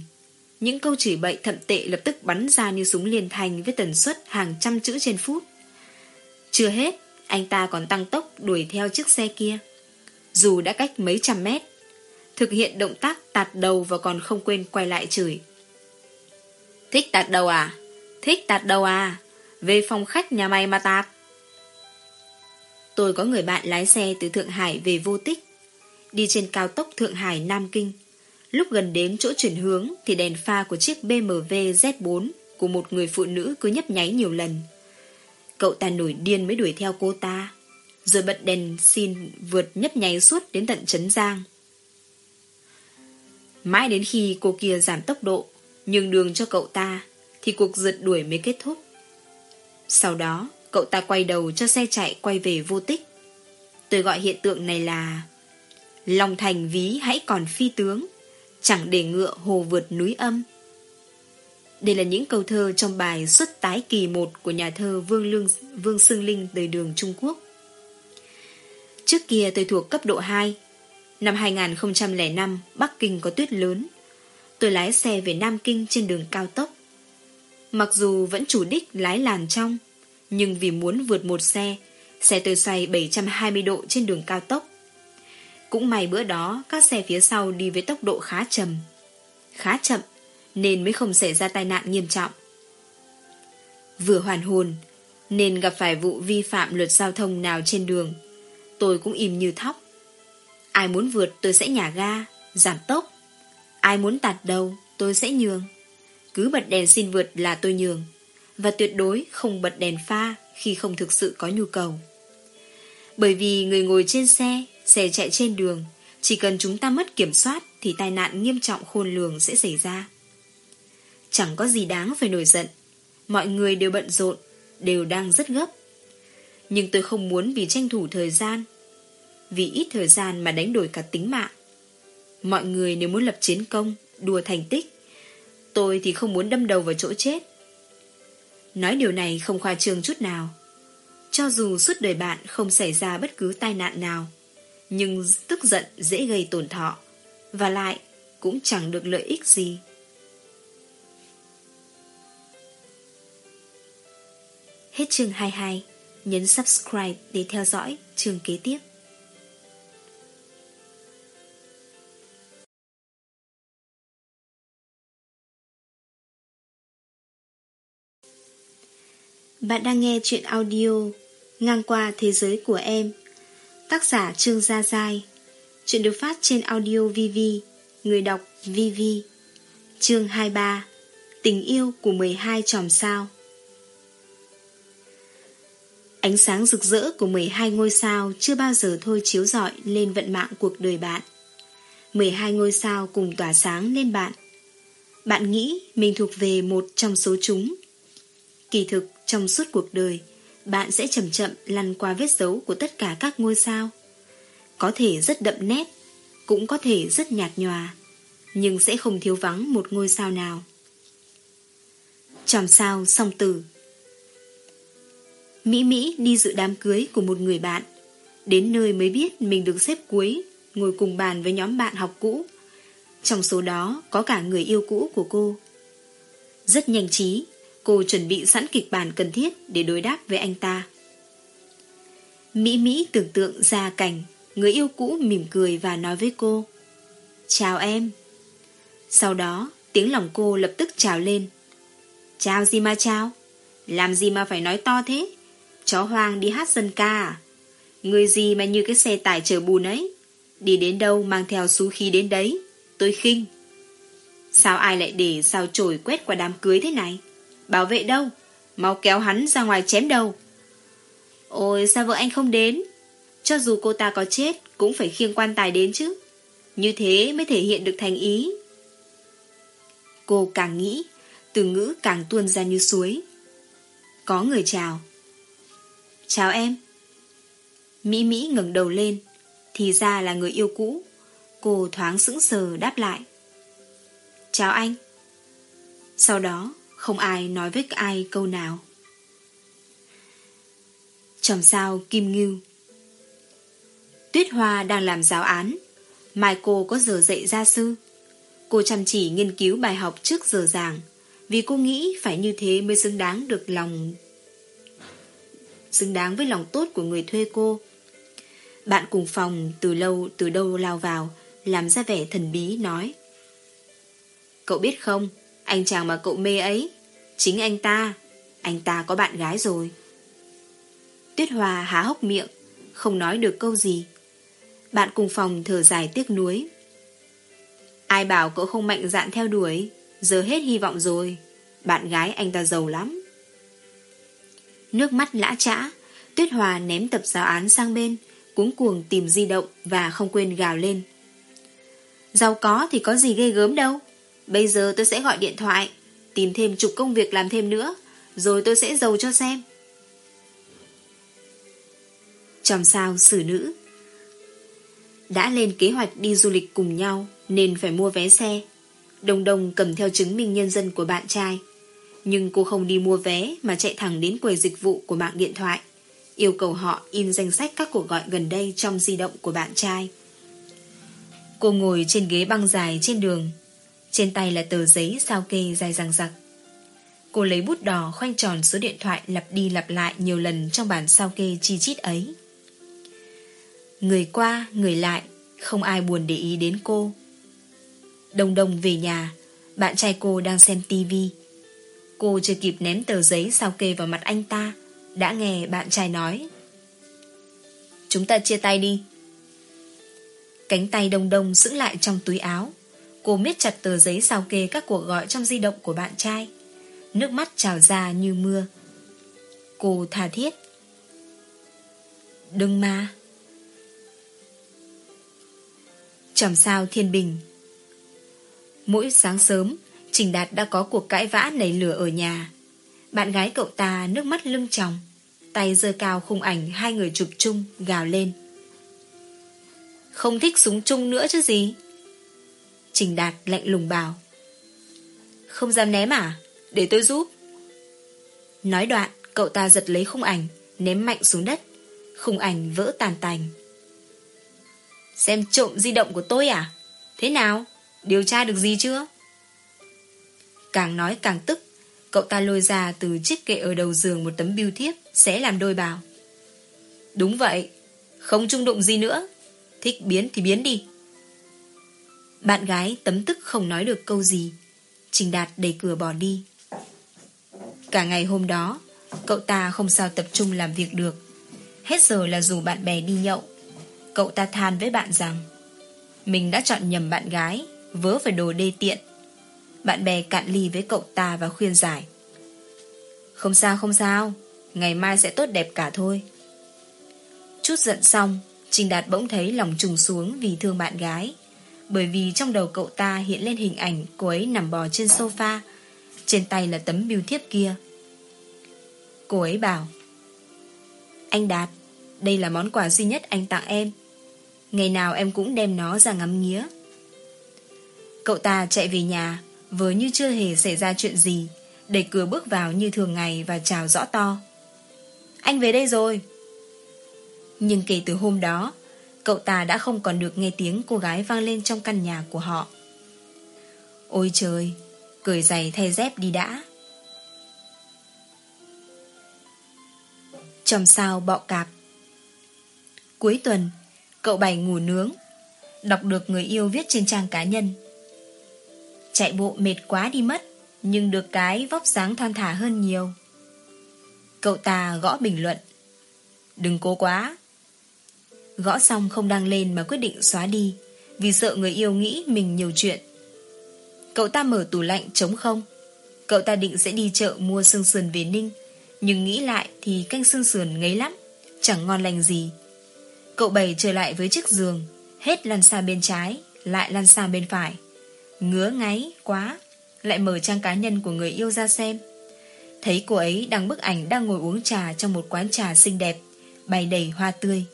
Những câu chửi bậy thậm tệ lập tức bắn ra như súng liền thành với tần suất hàng trăm chữ trên phút. Chưa hết, anh ta còn tăng tốc đuổi theo chiếc xe kia. Dù đã cách mấy trăm mét, thực hiện động tác tạt đầu và còn không quên quay lại chửi. Thích tạt đầu à? Thích tạt đầu à? Về phòng khách nhà mày mà tạt. Tôi có người bạn lái xe từ Thượng Hải về vô tích. Đi trên cao tốc Thượng Hải Nam Kinh. Lúc gần đến chỗ chuyển hướng thì đèn pha của chiếc BMW Z4 của một người phụ nữ cứ nhấp nháy nhiều lần. Cậu ta nổi điên mới đuổi theo cô ta Rồi bật đèn xin vượt nhấp nháy suốt đến tận Trấn Giang Mãi đến khi cô kia giảm tốc độ, Nhường đường cho cậu ta, Thì cuộc rượt đuổi mới kết thúc Sau đó Cậu ta quay đầu cho xe chạy quay về vô tích Tôi gọi hiện tượng này là Lòng thành ví hãy còn phi tướng Chẳng để ngựa hồ vượt núi âm đây là những câu thơ trong bài xuất tái kỳ một của nhà thơ Vương, Lương, Vương Sương Linh đời đường Trung Quốc. Trước kia tôi thuộc cấp độ 2. Năm 2005, Bắc Kinh có tuyết lớn. Tôi lái xe về Nam Kinh trên đường cao tốc. Mặc dù vẫn chủ đích lái làn trong, nhưng vì muốn vượt một xe, xe tôi xoay 720 độ trên đường cao tốc. Cũng may bữa đó, các xe phía sau đi với tốc độ khá chậm. Khá chậm nên mới không xảy ra tai nạn nghiêm trọng. Vừa hoàn hồn, nên gặp phải vụ vi phạm luật giao thông nào trên đường, tôi cũng im như thóc. Ai muốn vượt tôi sẽ nhả ga, giảm tốc. Ai muốn tạt đầu, tôi sẽ nhường. Cứ bật đèn xin vượt là tôi nhường, và tuyệt đối không bật đèn pha khi không thực sự có nhu cầu. Bởi vì người ngồi trên xe, xe chạy trên đường, chỉ cần chúng ta mất kiểm soát thì tai nạn nghiêm trọng khôn lường sẽ xảy ra. Chẳng có gì đáng phải nổi giận Mọi người đều bận rộn Đều đang rất gấp Nhưng tôi không muốn vì tranh thủ thời gian Vì ít thời gian mà đánh đổi cả tính mạng Mọi người nếu muốn lập chiến công Đùa thành tích Tôi thì không muốn đâm đầu vào chỗ chết Nói điều này không khoa trương chút nào Cho dù suốt đời bạn không xảy ra bất cứ tai nạn nào Nhưng tức giận dễ gây tổn thọ Và lại cũng chẳng được lợi ích gì Hết chương 22, nhấn subscribe để theo dõi chương kế tiếp. Bạn đang nghe chuyện audio Ngang qua thế giới của em Tác giả Trương Gia Giai Chuyện được phát trên audio VV Người đọc VV Chương 23 Tình yêu của 12 chòm sao Ánh sáng rực rỡ của 12 ngôi sao chưa bao giờ thôi chiếu rọi lên vận mạng cuộc đời bạn. 12 ngôi sao cùng tỏa sáng lên bạn. Bạn nghĩ mình thuộc về một trong số chúng. Kỳ thực, trong suốt cuộc đời, bạn sẽ chậm chậm lăn qua vết dấu của tất cả các ngôi sao. Có thể rất đậm nét, cũng có thể rất nhạt nhòa, nhưng sẽ không thiếu vắng một ngôi sao nào. Chòm sao song tử Mỹ Mỹ đi dự đám cưới của một người bạn. Đến nơi mới biết mình được xếp cuối, ngồi cùng bàn với nhóm bạn học cũ. Trong số đó có cả người yêu cũ của cô. Rất nhanh trí, cô chuẩn bị sẵn kịch bản cần thiết để đối đáp với anh ta. Mỹ Mỹ tưởng tượng ra cảnh người yêu cũ mỉm cười và nói với cô, Chào em. Sau đó, tiếng lòng cô lập tức trào lên. Chào gì mà chào? Làm gì mà phải nói to thế? Chó hoang đi hát dân ca à? Người gì mà như cái xe tải chở bùn ấy? Đi đến đâu mang theo xú khí đến đấy? Tôi khinh. Sao ai lại để sao trổi quét qua đám cưới thế này? Bảo vệ đâu Mau kéo hắn ra ngoài chém đầu Ôi sao vợ anh không đến Cho dù cô ta có chết Cũng phải khiêng quan tài đến chứ Như thế mới thể hiện được thành ý Cô càng nghĩ Từ ngữ càng tuôn ra như suối Có người chào Chào em. Mỹ Mỹ ngẩng đầu lên, thì ra là người yêu cũ. Cô thoáng sững sờ đáp lại. Chào anh. Sau đó, không ai nói với ai câu nào. Chòm sao Kim Ngưu Tuyết Hoa đang làm giáo án. Mai cô có giờ dạy gia sư. Cô chăm chỉ nghiên cứu bài học trước giờ giảng, vì cô nghĩ phải như thế mới xứng đáng được lòng xứng đáng với lòng tốt của người thuê cô. Bạn cùng phòng từ lâu từ đâu lao vào, làm ra vẻ thần bí nói. Cậu biết không, anh chàng mà cậu mê ấy, chính anh ta, anh ta có bạn gái rồi. Tuyết Hòa há hốc miệng, không nói được câu gì. Bạn cùng phòng thở dài tiếc nuối. Ai bảo cậu không mạnh dạn theo đuổi, giờ hết hy vọng rồi. Bạn gái anh ta giàu lắm. Nước mắt lã trã, Tuyết Hòa ném tập giáo án sang bên, cuống cuồng tìm di động và không quên gào lên. Giàu có thì có gì ghê gớm đâu. Bây giờ tôi sẽ gọi điện thoại, tìm thêm chục công việc làm thêm nữa, rồi tôi sẽ giàu cho xem. Chòm sao xử nữ Đã lên kế hoạch đi du lịch cùng nhau nên phải mua vé xe. Đồng đồng cầm theo chứng minh nhân dân của bạn trai. Nhưng cô không đi mua vé mà chạy thẳng đến quầy dịch vụ của mạng điện thoại. Yêu cầu họ in danh sách các cuộc gọi gần đây trong di động của bạn trai. Cô ngồi trên ghế băng dài trên đường. Trên tay là tờ giấy sao kê dài răng rặc. Cô lấy bút đỏ khoanh tròn số điện thoại lặp đi lặp lại nhiều lần trong bản sao kê chi chít ấy. Người qua, người lại, không ai buồn để ý đến cô. Đồng đồng về nhà, bạn trai cô đang xem tivi. Cô chưa kịp ném tờ giấy sao kê vào mặt anh ta Đã nghe bạn trai nói Chúng ta chia tay đi Cánh tay đông đông giữ lại trong túi áo Cô miết chặt tờ giấy sao kê các cuộc gọi trong di động của bạn trai Nước mắt trào ra như mưa Cô tha thiết Đừng mà Chòm sao thiên bình Mỗi sáng sớm Trình Đạt đã có cuộc cãi vã nảy lửa ở nhà. Bạn gái cậu ta nước mắt lưng tròng, tay giơ cao khung ảnh hai người chụp chung, gào lên. Không thích súng chung nữa chứ gì? Trình Đạt lạnh lùng bảo. Không dám ném à? Để tôi giúp. Nói đoạn, cậu ta giật lấy khung ảnh, ném mạnh xuống đất. Khung ảnh vỡ tàn tành. Xem trộm di động của tôi à? Thế nào? Điều tra được gì chưa? Càng nói càng tức Cậu ta lôi ra từ chiếc kệ ở đầu giường Một tấm biêu thiếp sẽ làm đôi bào Đúng vậy Không trung đụng gì nữa Thích biến thì biến đi bạn gái tấm tức không nói được câu gì Trình Đạt đẩy cửa bỏ đi Cả ngày hôm đó Cậu ta không sao tập trung làm việc được Hết giờ là dù bạn bè đi nhậu Cậu ta than với bạn rằng Mình đã chọn nhầm bạn gái Vớ phải đồ đê tiện Bạn bè cạn ly với cậu ta và khuyên giải. Không sao không sao, ngày mai sẽ tốt đẹp cả thôi. Chút giận xong, Trình Đạt bỗng thấy lòng trùng xuống vì thương bạn gái. Bởi vì trong đầu cậu ta hiện lên hình ảnh cô ấy nằm bò trên sofa, trên tay là tấm biêu thiếp kia. Cô ấy bảo Anh Đạt, đây là món quà duy nhất anh tặng em. Ngày nào em cũng đem nó ra ngắm nghía. Cậu ta chạy về nhà, vừa như chưa hề xảy ra chuyện gì, đẩy cửa bước vào như thường ngày và chào rõ to. Anh về đây rồi. Nhưng kể từ hôm đó, cậu ta đã không còn được nghe tiếng cô gái vang lên trong căn nhà của họ. Ôi trời, cởi giày thay dép đi đã. Trong sao bọ cạp Cuối tuần, cậu Bảy ngủ nướng, đọc được người yêu viết trên trang cá nhân. Chạy bộ mệt quá đi mất, nhưng được cái vóc dáng thon thả hơn nhiều. Cậu ta gõ bình luận. Đừng cố quá, Gõ xong không đăng lên mà quyết định xóa đi, Vì sợ người yêu nghĩ mình nhiều chuyện. Cậu ta mở tủ lạnh trống không? Cậu ta định sẽ đi chợ mua xương sườn về ninh, Nhưng nghĩ lại thì canh xương sườn ngấy lắm, Chẳng ngon lành gì. Cậu bày trở lại với chiếc giường, Hết lăn xa bên trái, Lại lăn xa bên phải. Ngứa ngáy quá, Lại mở trang cá nhân của người yêu ra xem. Thấy cô ấy đăng bức ảnh đang ngồi uống trà trong một quán trà xinh đẹp, Bày đầy hoa tươi.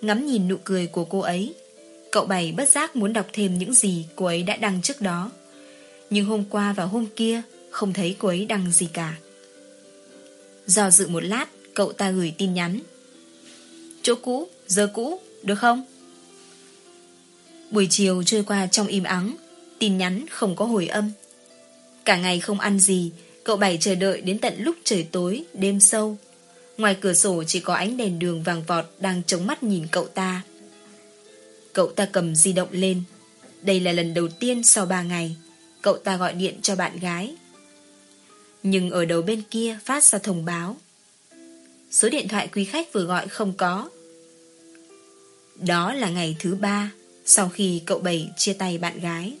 Ngắm nhìn nụ cười của cô ấy. Cậu Bảy bất giác muốn đọc thêm những gì cô ấy đã đăng trước đó. Nhưng hôm qua và hôm kia Không thấy cô ấy đăng gì cả. Do dự một lát Cậu ta gửi tin nhắn. Chỗ cũ, giờ cũ, được không? Buổi chiều trôi qua trong im ắng Tin nhắn không có hồi âm. Cả ngày không ăn gì Cậu Bảy chờ đợi đến tận lúc trời tối Đêm sâu. Ngoài cửa sổ chỉ có ánh đèn đường vàng vọt đang chống mắt nhìn cậu ta. Cậu ta cầm di động lên. Đây là lần đầu tiên sau ba ngày, cậu ta gọi điện cho bạn gái. Nhưng ở đầu bên kia phát ra thông báo. Số điện thoại quý khách vừa gọi không có. Đó là ngày thứ ba sau khi cậu Bảy chia tay bạn gái.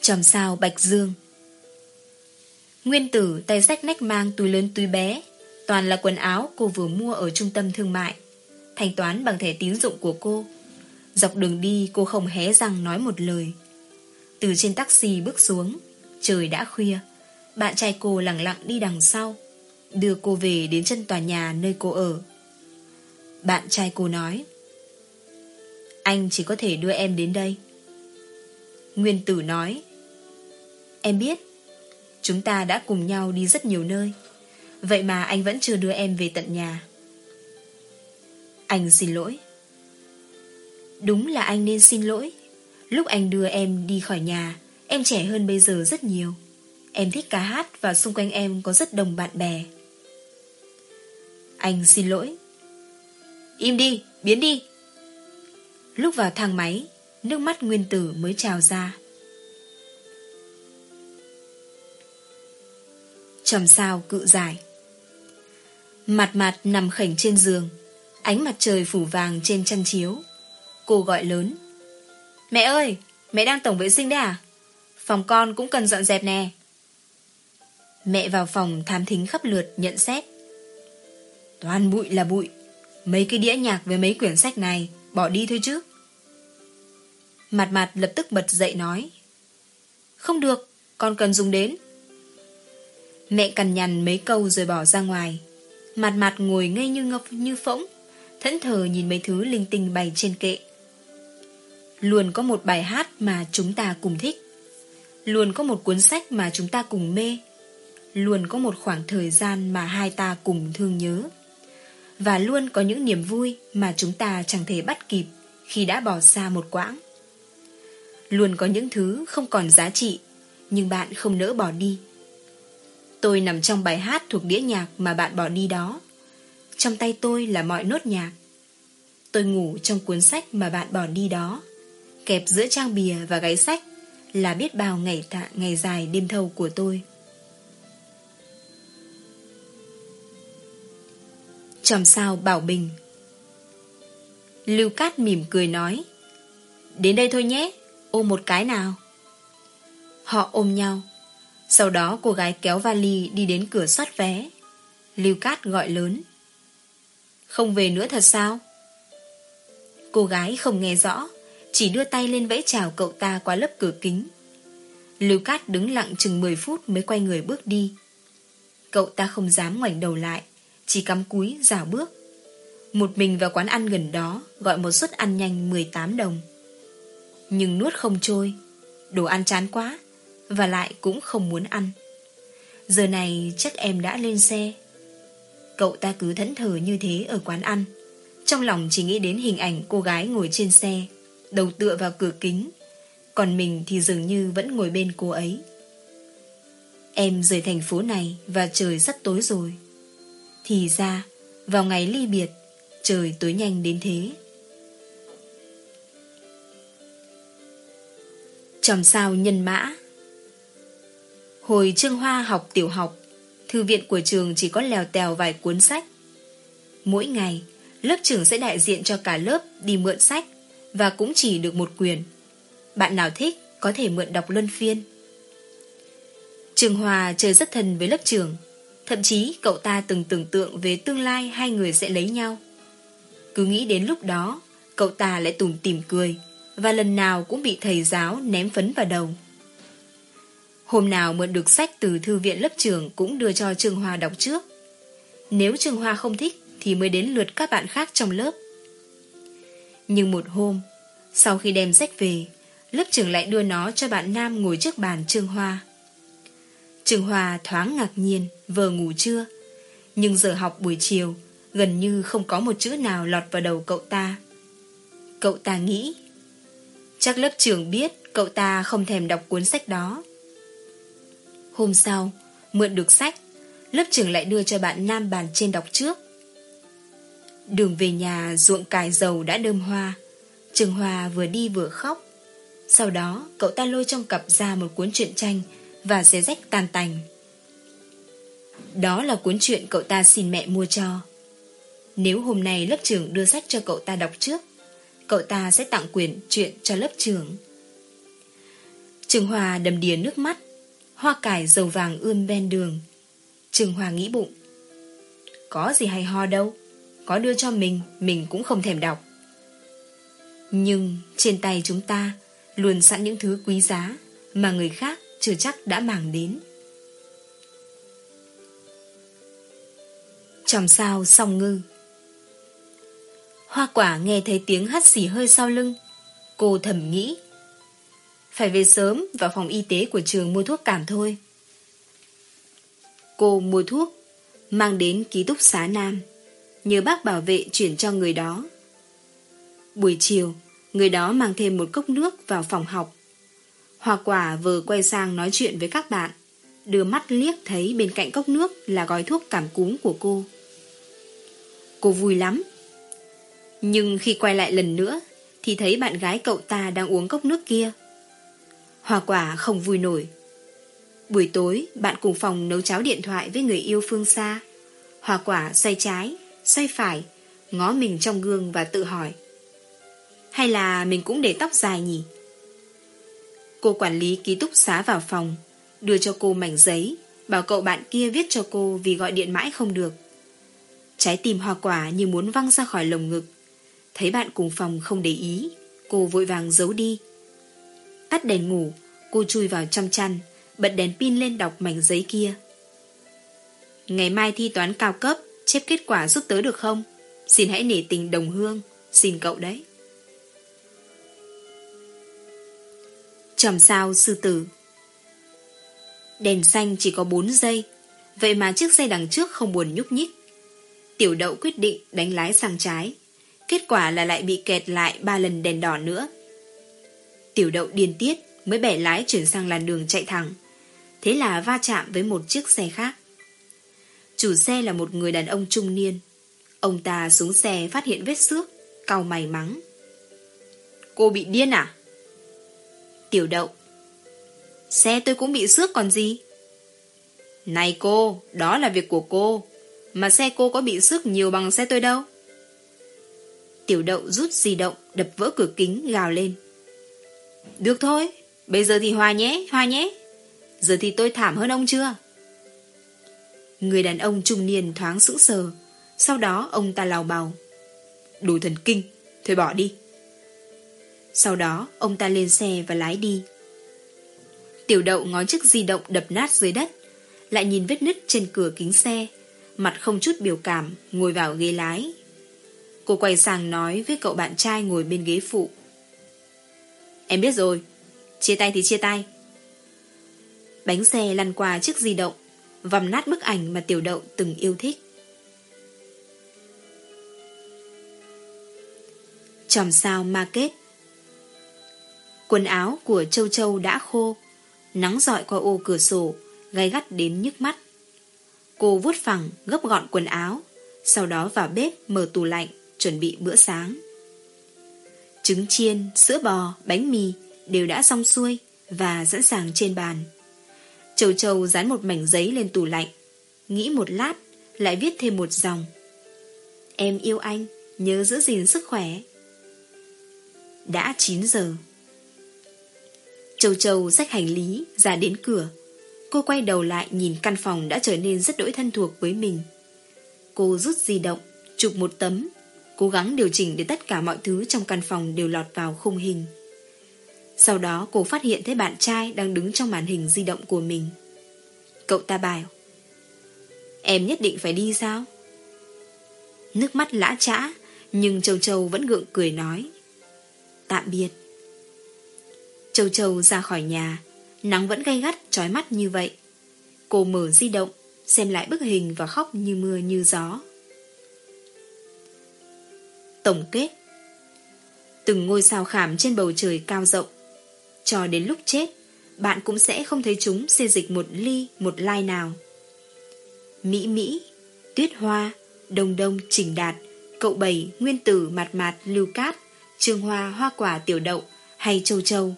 Chòm sao Bạch Dương Nguyên tử tay sách nách mang túi lớn túi bé, Toàn là quần áo cô vừa mua ở trung tâm thương mại, Thanh toán bằng thẻ tín dụng của cô. Dọc đường đi, cô không hé răng nói một lời. Từ trên taxi bước xuống, Trời đã khuya, Bạn trai cô lặng lặng đi đằng sau, Đưa cô về đến chân tòa nhà nơi cô ở. Bạn trai cô nói, Anh chỉ có thể đưa em đến đây. Nguyên tử nói, Em biết Chúng ta đã cùng nhau đi rất nhiều nơi. Vậy mà anh vẫn chưa đưa em về tận nhà. Anh xin lỗi. Đúng là anh nên xin lỗi. Lúc anh đưa em đi khỏi nhà Em trẻ hơn bây giờ rất nhiều. Em thích ca hát và xung quanh em có rất đồng bạn bè. Anh xin lỗi. Im đi, biến đi. Lúc vào thang máy Nước mắt nguyên tử mới trào ra. Trầm sao cự dài. Mặt mặt nằm khảnh trên giường, ánh mặt trời phủ vàng trên chăn chiếu. Cô gọi lớn. Mẹ ơi, mẹ đang tổng vệ sinh đấy à? Phòng con cũng cần dọn dẹp nè. Mẹ vào phòng tham thính khắp lượt nhận xét. Toàn bụi là bụi. Mấy cái đĩa nhạc với mấy quyển sách này bỏ đi thôi chứ. Mặt mặt lập tức bật dậy nói. Không được, con cần dùng đến. Mẹ cằn nhằn mấy câu rồi bỏ ra ngoài. Mặt mặt ngồi ngây như ngọc như phỗng, Thẫn thờ nhìn mấy thứ linh tinh bày trên kệ. Luôn có một bài hát mà chúng ta cùng thích. Luôn có một cuốn sách mà chúng ta cùng mê. Luôn có một khoảng thời gian mà hai ta cùng thương nhớ. Và luôn có những niềm vui mà chúng ta chẳng thể bắt kịp khi đã bỏ xa một quãng. Luôn có những thứ không còn giá trị, Nhưng bạn không nỡ bỏ đi. Tôi nằm trong bài hát thuộc đĩa nhạc mà bạn bỏ đi đó. Trong tay tôi là mọi nốt nhạc. Tôi ngủ trong cuốn sách mà bạn bỏ đi đó. Kẹp giữa trang bìa và gáy sách là biết bao ngày tạ, ngày dài đêm thâu của tôi. Chòm sao Bảo Bình Lưu Cát mỉm cười nói Đến đây thôi nhé, ôm một cái nào. Họ ôm nhau. Sau đó cô gái kéo vali đi đến cửa soát vé. Lưu Cát gọi lớn. Không về nữa thật sao? Cô gái không nghe rõ, chỉ đưa tay lên vẫy chào cậu ta qua lớp cửa kính. Lưu Cát đứng lặng chừng 10 phút mới quay người bước đi. Cậu ta không dám ngoảnh đầu lại, chỉ cắm cúi rào bước. Một mình vào quán ăn gần đó gọi một suất ăn nhanh 18 đồng. Nhưng nuốt không trôi, đồ ăn chán quá, và lại cũng không muốn ăn. Giờ này chắc em đã lên xe. Cậu ta cứ thẫn thờ như thế ở quán ăn. Trong lòng chỉ nghĩ đến hình ảnh cô gái ngồi trên xe, đầu tựa vào cửa kính, còn mình thì dường như vẫn ngồi bên cô ấy. Em rời thành phố này và trời sắp tối rồi. Thì ra, vào ngày ly biệt, trời tối nhanh đến thế. Chòm sao nhân mã Hồi Trương Hoa học tiểu học, thư viện của trường chỉ có lèo tèo vài cuốn sách. Mỗi ngày, lớp trưởng sẽ đại diện cho cả lớp đi mượn sách và cũng chỉ được một quyền. Bạn nào thích có thể mượn đọc luân phiên. Trường Hòa chơi rất thân với lớp trưởng, thậm chí cậu ta từng tưởng tượng về tương lai hai người sẽ lấy nhau. Cứ nghĩ đến lúc đó, cậu ta lại tủm tỉm cười và lần nào cũng bị thầy giáo ném phấn vào đầu. Hôm nào mượn được sách từ thư viện lớp trường cũng đưa cho Trương Hoa đọc trước. Nếu Trương Hoa không thích thì mới đến lượt các bạn khác trong lớp. Nhưng một hôm, sau khi đem sách về, lớp trưởng lại đưa nó cho bạn Nam ngồi trước bàn Trương Hoa. Trương Hoa thoáng ngạc nhiên, vờ ngủ trưa. Nhưng giờ học buổi chiều, gần như không có một chữ nào lọt vào đầu cậu ta. Cậu ta nghĩ, chắc lớp trưởng biết cậu ta không thèm đọc cuốn sách đó. Hôm sau, mượn được sách, lớp trưởng lại đưa cho bạn Nam bàn trên đọc trước. Đường về nhà ruộng cải dầu đã đơm hoa, Trường Hòa vừa đi vừa khóc. Sau đó, cậu ta lôi trong cặp ra một cuốn truyện tranh và xé rách tan tành. Đó là cuốn truyện cậu ta xin mẹ mua cho. Nếu hôm nay lớp trưởng đưa sách cho cậu ta đọc trước, cậu ta sẽ tặng quyền truyện cho lớp trưởng. Trường Hòa đầm đìa nước mắt, hoa cải dầu vàng ươm ven đường. Trường Hòa nghĩ bụng. Có gì hay ho đâu, có đưa cho mình, mình cũng không thèm đọc. Nhưng trên tay chúng ta luôn sẵn những thứ quý giá mà người khác chưa chắc đã màng đến. Chòm sao song ngư Hoa quả nghe thấy tiếng hắt xì hơi sau lưng. Cô thầm nghĩ. Phải về sớm vào phòng y tế của trường mua thuốc cảm thôi. Cô mua thuốc, mang đến ký túc xá Nam, nhờ bác bảo vệ chuyển cho người đó. Buổi chiều, người đó mang thêm một cốc nước vào phòng học. Hoa quả vừa quay sang nói chuyện với các bạn, đưa mắt liếc thấy bên cạnh cốc nước là gói thuốc cảm cúm của cô. Cô vui lắm. Nhưng khi quay lại lần nữa, thì thấy bạn gái cậu ta đang uống cốc nước kia. Hoa quả không vui nổi. Buổi tối, bạn cùng phòng nấu cháo điện thoại với người yêu phương xa. Hoa quả xoay trái, xoay phải, ngó mình trong gương và tự hỏi. Hay là mình cũng để tóc dài nhỉ? Cô quản lý ký túc xá vào phòng, đưa cho cô mảnh giấy, bảo cậu bạn kia viết cho cô vì gọi điện mãi không được. Trái tim hoa quả như muốn văng ra khỏi lồng ngực. Thấy bạn cùng phòng không để ý, cô vội vàng giấu đi. Tắt đèn ngủ, cô chui vào trong chăn, bật đèn pin lên đọc mảnh giấy kia. Ngày mai thi toán cao cấp, chép kết quả giúp tớ được không? Xin hãy nể tình đồng hương, xin cậu đấy. trầm sao sư tử Đèn xanh chỉ có 4 giây Vậy mà chiếc xe đằng trước không buồn nhúc nhích Tiểu đậu quyết định đánh lái sang trái Kết quả là lại bị kẹt lại ba lần đèn đỏ nữa Tiểu đậu điên tiết Mới bẻ lái chuyển sang làn đường chạy thẳng. Thế là va chạm với một chiếc xe khác. Chủ xe là một người đàn ông trung niên. Ông ta xuống xe phát hiện vết xước, Cau mày mắng. Cô bị điên à? Tiểu đậu. Xe tôi cũng bị xước còn gì? Này cô, Đó là việc của cô. Mà xe cô có bị xước nhiều bằng xe tôi đâu? Tiểu đậu rút di động, Đập vỡ cửa kính, gào lên. Được thôi, bây giờ thì hòa nhé, hòa nhé. Giờ thì tôi thảm hơn ông chưa? Người đàn ông trung niên thoáng sững sờ, sau đó ông ta lào bào. Đủ thần kinh, thôi bỏ đi. Sau đó ông ta lên xe và lái đi. Tiểu đậu ngó chiếc di động đập nát dưới đất, lại nhìn vết nứt trên cửa kính xe, mặt không chút biểu cảm, ngồi vào ghế lái. Cô quay sang nói với cậu bạn trai ngồi bên ghế phụ. Em biết rồi, chia tay thì chia tay. Bánh xe lăn qua chiếc di động, vằm nát bức ảnh mà tiểu đậu từng yêu thích. Chòm sao ma kết Quần áo của Châu Châu đã khô, nắng dọi qua ô cửa sổ, gay gắt đến nhức mắt. Cô vuốt phẳng, gấp gọn quần áo, sau đó vào bếp mở tủ lạnh, chuẩn bị bữa sáng. Trứng chiên, sữa bò, bánh mì đều đã xong xuôi và sẵn sàng trên bàn. Châu Châu dán một mảnh giấy lên tủ lạnh, nghĩ một lát, lại viết thêm một dòng. Em yêu anh, nhớ giữ gìn sức khỏe. Đã 9 giờ. Châu Châu xách hành lý ra đến cửa. Cô quay đầu lại nhìn căn phòng đã trở nên rất đỗi thân thuộc với mình. Cô rút di động, chụp một tấm, cố gắng điều chỉnh để tất cả mọi thứ trong căn phòng đều lọt vào khung hình. Sau đó cô phát hiện thấy bạn trai đang đứng trong màn hình di động của mình. Cậu ta bảo Em nhất định phải đi sao? Nước mắt lã trã, nhưng Châu Châu vẫn gượng cười nói Tạm biệt. Châu Châu ra khỏi nhà, nắng vẫn gay gắt, trói mắt như vậy. Cô mở di động, xem lại bức hình và khóc như mưa như gió. Tổng kết. Từng ngôi sao khảm trên bầu trời cao rộng. Cho đến lúc chết Bạn cũng sẽ không thấy chúng xê dịch một ly, một lai nào. Mỹ Mỹ Tuyết Hoa Đông Đông Trình Đạt Cậu Bảy Nguyên Tử Mạt Mạt Lưu Cát Trương Hoa Hoa Quả Tiểu Đậu Hay Châu Châu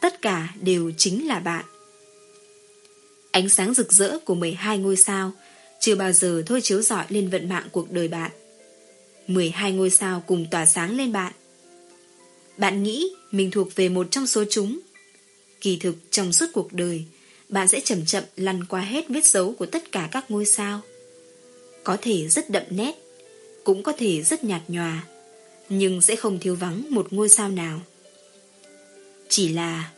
Tất cả đều chính là bạn. Ánh sáng rực rỡ của 12 ngôi sao Chưa bao giờ thôi chiếu rọi lên vận mạng cuộc đời bạn. 12 ngôi sao cùng tỏa sáng lên bạn. Bạn nghĩ mình thuộc về một trong số chúng. Kỳ thực, trong suốt cuộc đời, Bạn sẽ chậm chậm lăn qua hết vết dấu của tất cả các ngôi sao. Có thể rất đậm nét, Cũng có thể rất nhạt nhòa, Nhưng sẽ không thiếu vắng một ngôi sao nào. Chỉ là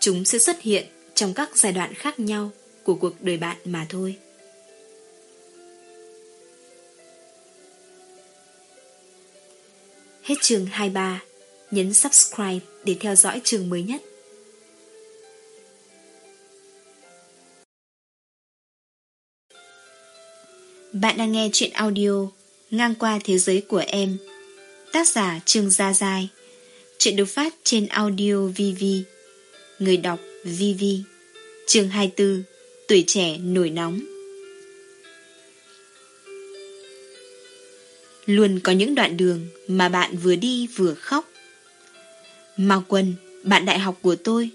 Chúng sẽ xuất hiện trong các giai đoạn khác nhau Của cuộc đời bạn mà thôi. Hết chương 23 Nhấn subscribe để theo dõi chương mới nhất. Bạn đang nghe chuyện audio Ngang qua thế giới của em. Tác giả Trương Gia Giai. Chuyện được phát trên audio VV Người đọc VV Chương 24 Tuổi trẻ nổi nóng. Luôn có những đoạn đường mà bạn vừa đi vừa khóc Mao Quân, bạn đại học của tôi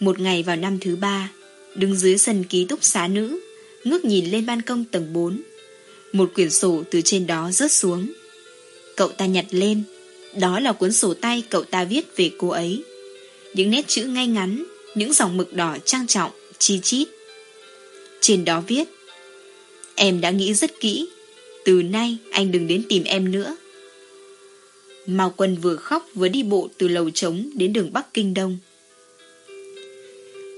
Một ngày vào năm thứ ba Đứng dưới sân ký túc xá nữ Ngước nhìn lên ban công tầng 4 một quyển sổ từ trên đó rớt xuống. Cậu ta nhặt lên, đó là cuốn sổ tay cậu ta viết về cô ấy. Những nét chữ ngay ngắn, những dòng mực đỏ trang trọng, chi chít. Trên đó viết, em đã nghĩ rất kỹ, từ nay anh đừng đến tìm em nữa. Mao Quân vừa khóc vừa đi bộ từ lầu trống đến đường Bắc Kinh Đông.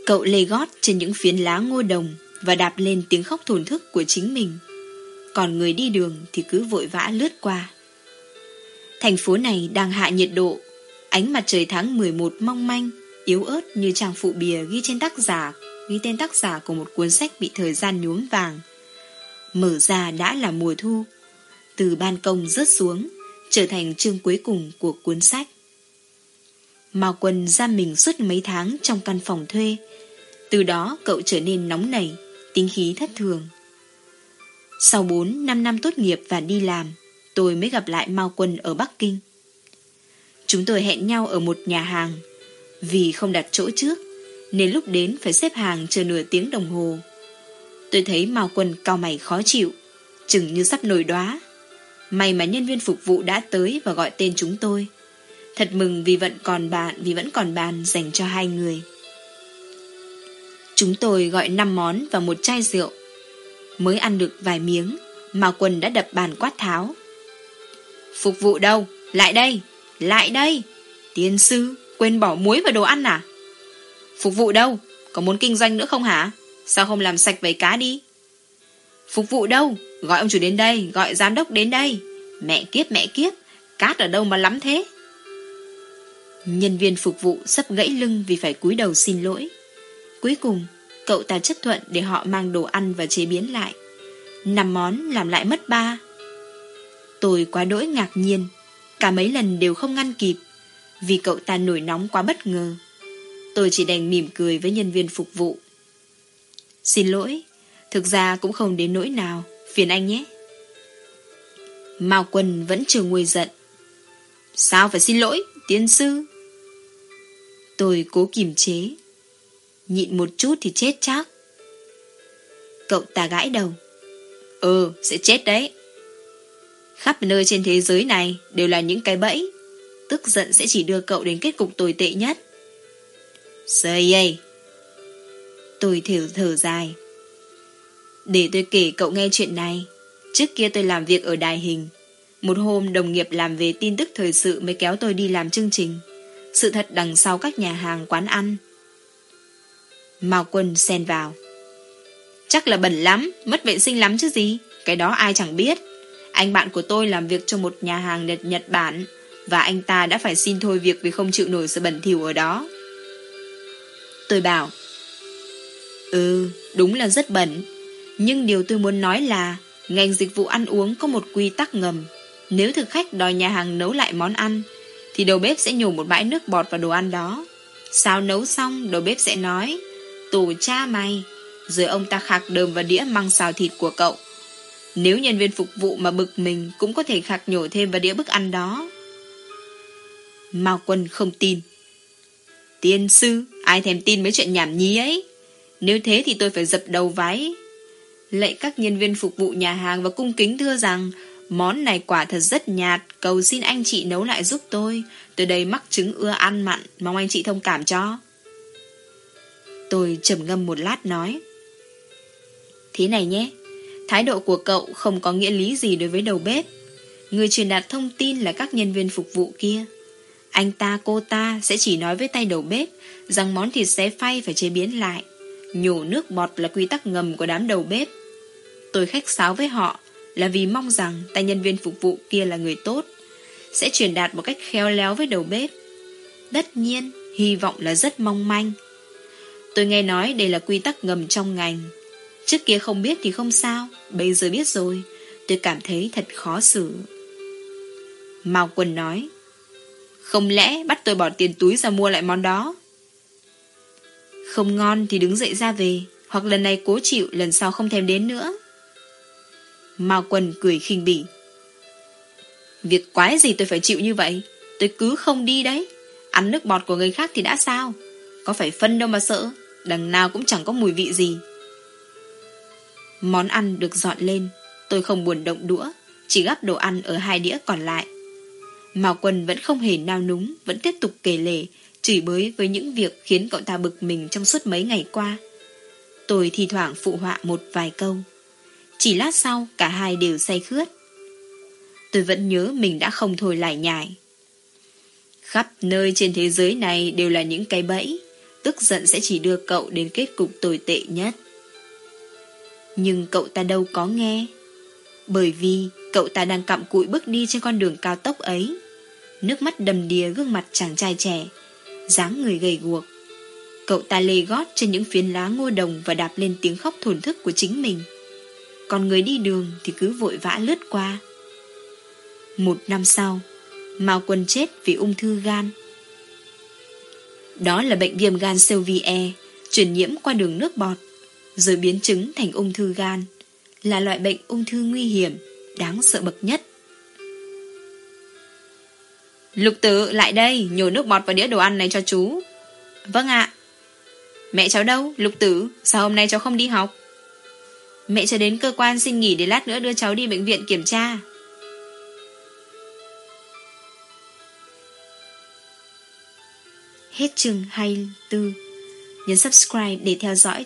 Cậu lê gót trên những phiến lá ngô đồng và đạp lên tiếng khóc thổn thức của chính mình còn người đi đường thì cứ vội vã lướt qua. Thành phố này đang hạ nhiệt độ, ánh mặt trời tháng 11 mong manh, yếu ớt như trang phụ bìa ghi trên tác giả, ghi tên tác giả của một cuốn sách bị thời gian nhuốm vàng. Mở ra đã là mùa thu, từ ban công rớt xuống, trở thành chương cuối cùng của cuốn sách. Mao Quân ra mình suốt mấy tháng trong căn phòng thuê, từ đó cậu trở nên nóng nảy, tính khí thất thường. Sau 4-5 năm tốt nghiệp và đi làm, tôi mới gặp lại Mao Quân ở Bắc Kinh. Chúng tôi hẹn nhau ở một nhà hàng. Vì không đặt chỗ trước, nên lúc đến phải xếp hàng chờ nửa tiếng đồng hồ. Tôi thấy Mao Quân cao mày khó chịu, chừng như sắp nổi đóa. May mà nhân viên phục vụ đã tới và gọi tên chúng tôi. Thật mừng vì vẫn còn bạn Vì vẫn còn bàn dành cho hai người. Chúng tôi gọi 5 món và một chai rượu. Mới ăn được vài miếng Mao quần đã đập bàn quát tháo. Phục vụ đâu? Lại đây Lại đây. Tiên sư Quên bỏ muối vào đồ ăn à? Phục vụ đâu? Có muốn kinh doanh nữa không hả? Sao không làm sạch vầy cá đi Phục vụ đâu Gọi ông chủ đến đây Gọi giám đốc đến đây Mẹ kiếp mẹ kiếp Cát ở đâu mà lắm thế Nhân viên phục vụ sắp gãy lưng vì phải cúi đầu xin lỗi. Cuối cùng, cậu ta chấp thuận để họ mang đồ ăn và chế biến lại. Năm món làm lại mất ba. Tôi quá đỗi ngạc nhiên, cả mấy lần đều không ngăn kịp, vì cậu ta nổi nóng quá bất ngờ. Tôi chỉ đành mỉm cười với nhân viên phục vụ. Xin lỗi, thực ra cũng không đến nỗi nào, phiền anh nhé. Mao Quân vẫn chưa nguôi giận. Sao phải xin lỗi, tiên sư? Tôi cố kiềm chế. Nhịn một chút thì chết chắc. Cậu ta gãi đầu. Ừ, sẽ chết đấy. Khắp nơi trên thế giới này đều là những cái bẫy. Tức giận sẽ chỉ đưa cậu đến kết cục tồi tệ nhất. Sơi ơi. Tôi thở thở dài. Để tôi kể cậu nghe chuyện này. Trước kia tôi làm việc ở đài hình. Một hôm đồng nghiệp làm về tin tức thời sự mới kéo tôi đi làm chương trình sự thật đằng sau các nhà hàng quán ăn. Mao quân xen vào. Chắc là bẩn lắm, mất vệ sinh lắm chứ gì, cái đó ai chẳng biết. Anh bạn của tôi làm việc cho một nhà hàng Nhật Nhật Bản và anh ta đã phải xin thôi việc vì không chịu nổi sự bẩn thỉu ở đó. Tôi bảo Ừ, đúng là rất bẩn Nhưng điều tôi muốn nói là Ngành dịch vụ ăn uống có một quy tắc ngầm Nếu thực khách đòi nhà hàng nấu lại món ăn thì đầu bếp sẽ nhổ một bãi nước bọt vào đồ ăn đó. Sao nấu xong, đầu bếp sẽ nói, tù cha mày, rồi ông ta khạc đờm vào đĩa măng xào thịt của cậu. Nếu nhân viên phục vụ mà bực mình cũng có thể khạc nhổ thêm vào đĩa bức ăn đó. Mao Quân không tin. Tiên sư, ai thèm tin mấy chuyện nhảm nhí ấy? Nếu thế thì tôi phải dập đầu vái. Lạy các nhân viên phục vụ nhà hàng và cung kính thưa rằng Món này quả thật rất nhạt, cầu xin anh chị nấu lại giúp tôi. Tôi đây mắc trứng ưa ăn mặn, mong anh chị thông cảm cho. Tôi trầm ngâm một lát nói. Thế này nhé, thái độ của cậu không có nghĩa lý gì đối với đầu bếp. Người truyền đạt thông tin là các nhân viên phục vụ kia. Anh ta cô ta sẽ chỉ nói với tay đầu bếp rằng món thịt xé phay phải chế biến lại. Nhổ nước bọt là quy tắc ngầm của đám đầu bếp. Tôi khách sáo với họ là vì mong rằng tay nhân viên phục vụ kia là người tốt, sẽ truyền đạt một cách khéo léo với đầu bếp. Tất nhiên, hy vọng là rất mong manh. Tôi nghe nói đây là quy tắc ngầm trong ngành. Trước kia không biết thì không sao, bây giờ biết rồi, tôi cảm thấy thật khó xử. Mao Quân nói, không lẽ bắt tôi bỏ tiền túi ra mua lại món đó? Không ngon thì đứng dậy ra về, hoặc lần này cố chịu, lần sau không thèm đến nữa. Mao Quân cười khinh bỉ. Việc quái gì tôi phải chịu như vậy? Tôi cứ không đi đấy. Ăn nước bọt của người khác thì đã sao? Có phải phân đâu mà sợ. Đằng nào cũng chẳng có mùi vị gì. Món ăn được dọn lên. Tôi không buồn động đũa. Chỉ gắp đồ ăn ở hai đĩa còn lại. Mao Quân vẫn không hề nao núng. Vẫn tiếp tục kể lể. Chửi bới với những việc khiến cậu ta bực mình trong suốt mấy ngày qua. Tôi thi thoảng phụ họa một vài câu. Chỉ lát sau, cả hai đều say khướt. Tôi vẫn nhớ mình đã không thôi lại nhải. Khắp nơi trên thế giới này đều là những cái bẫy. Tức giận sẽ chỉ đưa cậu đến kết cục tồi tệ nhất. Nhưng cậu ta đâu có nghe. Bởi vì cậu ta đang cặm cụi bước đi trên con đường cao tốc ấy. Nước mắt đầm đìa gương mặt chàng trai trẻ dáng người gầy guộc Cậu ta lê gót trên những phiến lá ngô đồng Và đạp lên tiếng khóc thổn thức của chính mình còn người đi đường thì cứ vội vã lướt qua. Một năm sau, Mao Quân chết vì ung thư gan. Đó là bệnh viêm gan siêu vi E, truyền nhiễm qua đường nước bọt, rồi biến chứng thành ung thư gan, là loại bệnh ung thư nguy hiểm, đáng sợ bậc nhất. Lục tử, lại đây, nhổ nước bọt vào đĩa đồ ăn này cho chú. Vâng ạ. Mẹ cháu đâu, lục tử, sao hôm nay cháu không đi học? Mẹ cháu đến cơ quan xin nghỉ để lát nữa đưa cháu đi bệnh viện kiểm tra. Hết chương 24 Nhấn subscribe để theo dõi